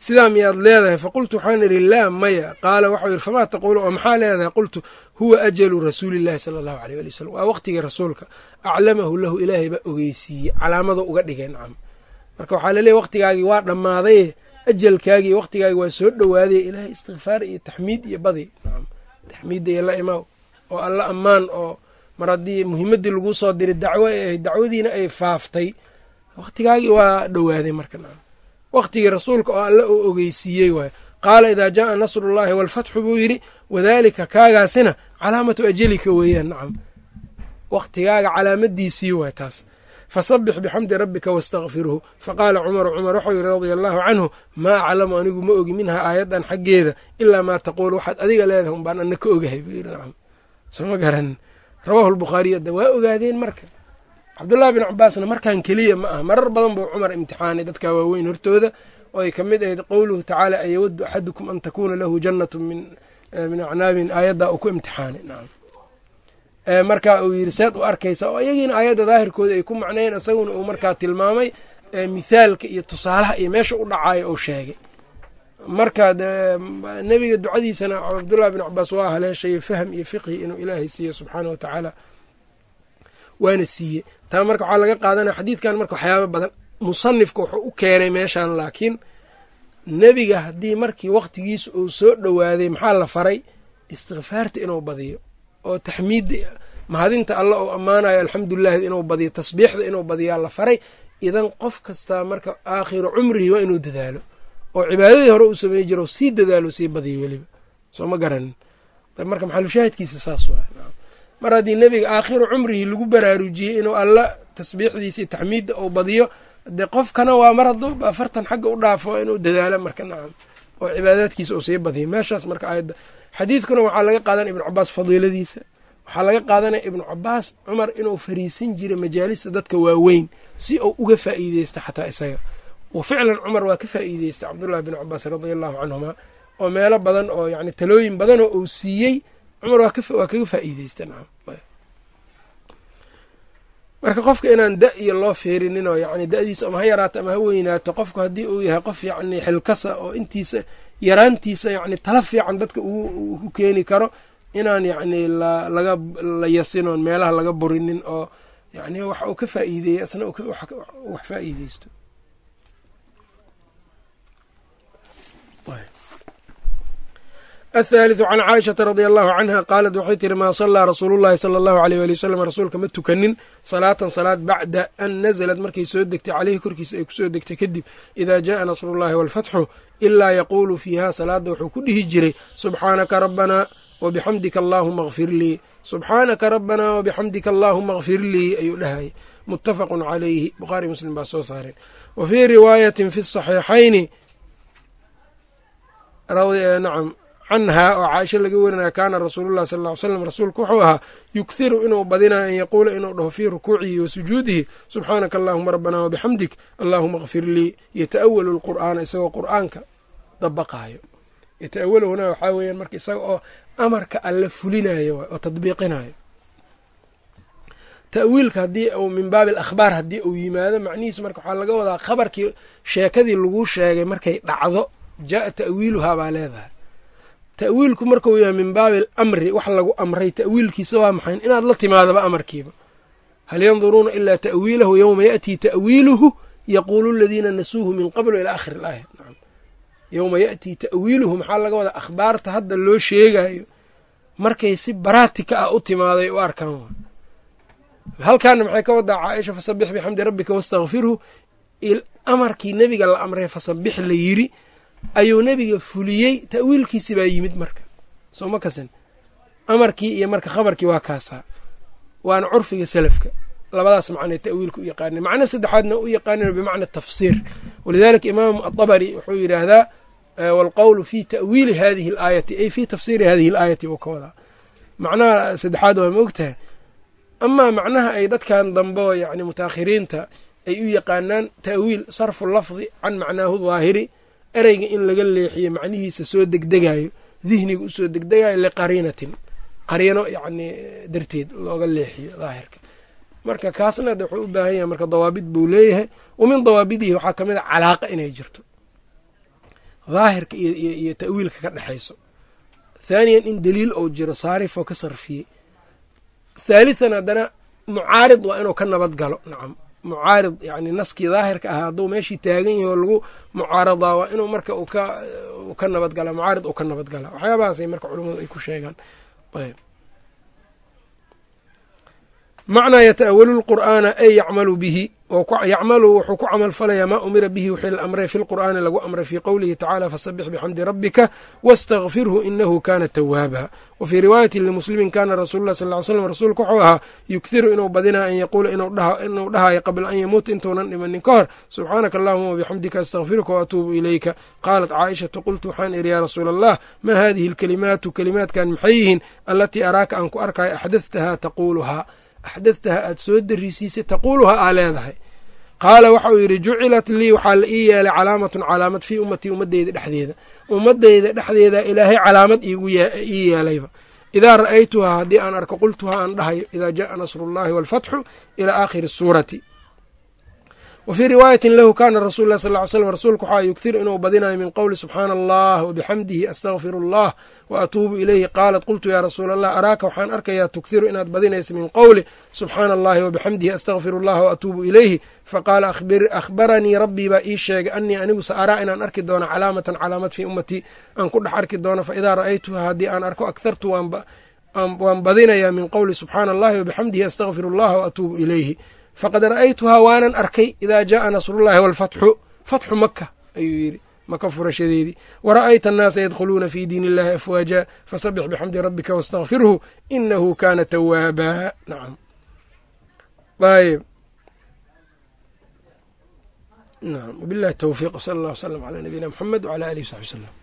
Sidaa miyaad leedahay faqultu waxaan idhi laa maya. Qaala waxau yidhi famaa taquulu? Oo maxaa leedahay? Qultu huwa ajalu rasuulillahi sala allahu aleyh ali wasalam waa waqtigii rasuulka. Aclamahu lahu ilaahay baa ogeysiiyey. Calaamado uga dhigay nacam. Marka waxaa laleeyahy waqtigaagii waa dhammaaday ajalkaagii waqtigaagii waa soo dhowaaday ilaahay istikfaar iyo taxmiid iyo badi nacam. Taxmiidda iyo la imaw oo alla ammaan oo mar haddii muhiimaddii laguu soo diray dacwo ay dacwadiina ay faaftay waqtigaagii waa dhowaaday marka waqtigii rasuulka oo alle uu ogeysiiyey waayo qaala idaa jaaa nasrullaahi waalfatxu buu yidhi wadaalika kaagaasina calaamatu ajalika weeyaan nacam. Waqtigaaga calaamadiisii waay taas. Fasabix bixamdi rabbika wastakfirhu faqaala cumaru cumar waxau yidhi radia allaahu canhu maa aclamu anigu ma ogi minhaa aayaddan xaggeeda ilaa maa taquulu waxaad adiga leedahay un baan ana ka ogahay buu yidhi nacam. Sooma garan rawaahu lbukhaariy adda waa ogaadeen marka. Cabdullahi bin cabaasna markan keliya ma aha. Marar badan buu cumar imtixaanay dadka waaweyn hortooda. Oo ay ka mid ahayd qowluhu tacaala an yawaddu axadukum an takuuna lahu jannatu min acnaabin. Aayaddaa uu ku imtixaanay nacam marka uu yidhi seed u arkaysa oo iyagiina aayadda daahirkooda ay ku macnayen isaguna uu markaa tilmaamay mithaalka iyo tusaalaha iyo meesha u dhacayo uu sheegay marka nebiga ducadiisana cabdullahi bin cabaas waa haleeshayo fahm iyo fiqhi inuu ilaahay siiyo subxaana wa tacaala. Waana siiyey taa marka waxaa laga qaadanaya xadiidkan marka waxyaaba badan. Musanifka wuxuu u keenay meeshan laakiin nebiga haddii markii wakhtigiisa uu soo dhowaaday maxaa la faray? Istikfaarta inuu badiyo oo taxmiidda mahadinta alla uu ammaanayo alxamdulilahi inuu badiyo tasbiixda inuu badiyaa la faray. Idan qof kastaa marka aakhiru cumrihi waa inuu dadaalo oo cibaadadii hore uu samey jiro sii dadaalo sii badiyo weliba. Soo ma garanin marka maxalushaahidkiisa saas waa mar haddii nebiga aakhiru cumrihi lagu baraarujiyey inuu alla tasbiixdiisa iyo taxmiidda uu badiyo dee qofkana waa mar hadduu afartan xagga u dhaafo inuu dadaalo marka nacam oo cibaadaadkiisa uu sii badiyo. Meeshaas marka aayadda xadiidkuna waxaa laga qaadanaya ibnu cabaas fadiiladiisa. Waxaa laga qaadanaya ibnu cabaas cumar inuu fariisin jiray majaalista dadka waaweyn si uu uga faa'iideysta xataa isaga. wa ficlan cumar waa ka faa'iideystay cabdullahi bn cabaas radia allahu canhuma oo meelo badan oo yani talooyin badanoo uu siiyey cumar waa kaga faa'iideysta marka qofka inaan da iyo loo feerinin oo yani da'diisa ama ha yaraato ama ha weynaato qofku haddii uu yahay qof yacni xilkasa oo intiisa yaraantiisa yani tala fiican dadka ku keeni karo inaan yacni laga la yasin oon meelaha laga burinin oo yani waxa uu ka faa'iideeyey asna wax faa'iideysto athaalitثu can caaishata radia allahu canha qaalat waxay tiri maa salaa rasuulu llahi sala allahu aleyh wali wasalam rasuulka ma tukanin salaatan salaad bacda an nazalad markay soo degtay caleyhi korkiisa ay ku soo degtay kadib idaa jaءa nasru llahi walfatxu ilaa yaquulu fiiha salaada wuxuu ku dhihi jiray subxaanaka rabbanaa wabixamdika allaahuma kfir lii subxaanaka rabbanaa wabixamdika allaahuma kfir lii ayuu dhahayay muttafaqu calayhi bukhaari muslim baa soo saareen wa fii riwaayatin fi saxiixayni nacam canhaa oo caaisho laga werinaya kaana rasuulullahi sal ly slam rasuulku wuxuu ahaa yughiru inuu badinayo an yaquula inuu dhaho fii rukuucihi wa sujuudihi subxaanaka allahuma rabbanaa wabixamdik allaahuma kfir lii yata'awalu lqur'aana isagoo qur'aanka dabaqaayo. Yata'awaluna waxaa weeyaan marka isaga oo amarka alle fulinayo oo tadbiiqinayo ta'wiilka haddii uu min baabi alakhbaar haddii uu yimaado macnihiisu marka waxaa laga wadaa khabarkii sheekadii laguu sheegay markay dhacdo jaaa ta'wiiluhaa baa leedahay ta'wiilku markuu yahay min baabi alamri wax lagu amray ta'wiilkiisa waa maxay? Inaad la timaadaba amarkiiba. Hal yanduruuna ilaa ta'wiilahu yowma ya'tii ta'wiiluhu yaquulu aladiina nasuuhu min qablu ilaa akhiri ilaaya nacam yowma ya'tii ta'wiiluhu maxaa laga wadaa? Akhbaarta hadda loo sheegayo markay si baraatika ah u timaaday u arkaan waa. Halkaana maxay ka wadaa? Caaisha fasabix bixamdi rabbika wastakfirhu amarkii nebiga la amray fasabix la yiri ayuu nebiga fuliyey ta'wiilkiisi baa yimid marka. Soo ma kasin? Amarkii iyo marka khabarkii waa kaasaa. Waana curfiga selafka labadaas macnay ta'wiilka u yaqaanin macno saddexaadna u yaqaanin bimacna tafsiir. Walidalika imaamu atabari wuxuu yidhaahdaa waalqowlu fi ta'wiili hadihi alaayati ay fi tafsiiri hadihi alaayati buu ka wadaa macnaha saddexaad waa ma ogtahay amaa macnaha ay dadkan dambe oo yani mutaakhiriinta ay u yaqaanaan ta'wiil sarfu lafdi can macnaahu daahiri ereyga in laga leexiyo macnihiisa soo degdegayo dihniga u soo degdegayo liqariinatin qariino yani darteed looga leexiyo daahirka. Marka kaasna de wuxuu u baahan yahay marka dawaabid buu leeyahay. Wa min dawaabidihi waxaa ka mid a calaaqa inay jirto. Daahirka iyo ta'wiilka ka dhexayso thaaniyan in daliil ou jiro saarifoo ka sarfiyey. Thaalithan haddana mucaarid waa inuu ka nabad galo. Nacam mucaarid yani naskii daahirka ahaa hadduu meeshii taagan yahi oo lagu mucaaradaa waa inuu marka ka nabad gala mucaarid uu ka nabad gala waxyaabahaasay marka culummadu ay ku sheegaan. Ayb macnaa yata'awalu lqur'aana ay yacmalu bihi yacmalu wuxuu ku camal falayaa maa umira bihi wixii la amray fi lqur'aani lagu amray fii qowlihi tacala fasabix bixamdi rabbika wastakfirhu inahu kana tawaaba wa fii riwaayati limuslimin kana rasuulu lah sal ly slam rasuulku wuxuu ahaa yughiru inuu badinaa an yaquula inuu dhahayo qabla an yamuuta intuunan dhimanin ka hor subxaanaka allahuma wabixamdika astakfiruka waatuubu ilayka. Qaalat caaishatu qultu waxaan idhi yaa rasuula allah maa hadihi alkalimaatu kalimaadkan maxay yihiin? Allatii araaka aan ku arkayo axdadtahaa taquuluhaa axdathahaa aada soo darisiisay taquuluha aa leedahay. Qaala waxa uu yidhi jucilat lii waxaa la ii yeelay calaamatun calaamad fii ummatii ummaddayda dhexdeeda. Ummaddayda dhexdeeda ilaahay calaamad ii yeelayba. Idaa ra'aytuhaa haddii aan arko qultuhaa aan dhahayo idaa jaaa nasrullaahi waalfatxu ilaa aakhiri suurati wa fii riwaayatin lahu kaana rasuulu lah sal ly slm rasuulku waxaa yughiru inuu badinayo min qowli subxaana allah wabixamdihi astaqfiru allah wa atuubu ilayhi qaalat qultu yaa rasuula allah araaka waxaan arkayaa tughiru inaad badinaysa min qowli subxaana allahi wabixamdihi astaqfiru allah waatuubu ilayhi faqaala akhbaranii rabbii baa ii sheegay anii anigu sa araa inaan arki doono calaamatan calaamad fii ummatii aan ku dhex arki doono faidaa ra'aytuha haddii aan arko akhartu waan badinayaa min qowli subxaana allahi wabixamdihi astaqfiru allah waatuubu ilayhi faqad ra'aytuhaa waanan arkay idaa jaءa nasrullahi wاlfatxu fatxu maka ayuu yidhi maka furashadeedii. Wara'ayta annaasa yadkhuluuna fi diin illahi afwaaja fasabix bixamdi rabbika wastakfirhu inahu kana tawaaba nacam ayb nacam wabillahi towfiiq wsala allah wslam calaa nabiyina mxamed wcala alihi wsaxbi wslem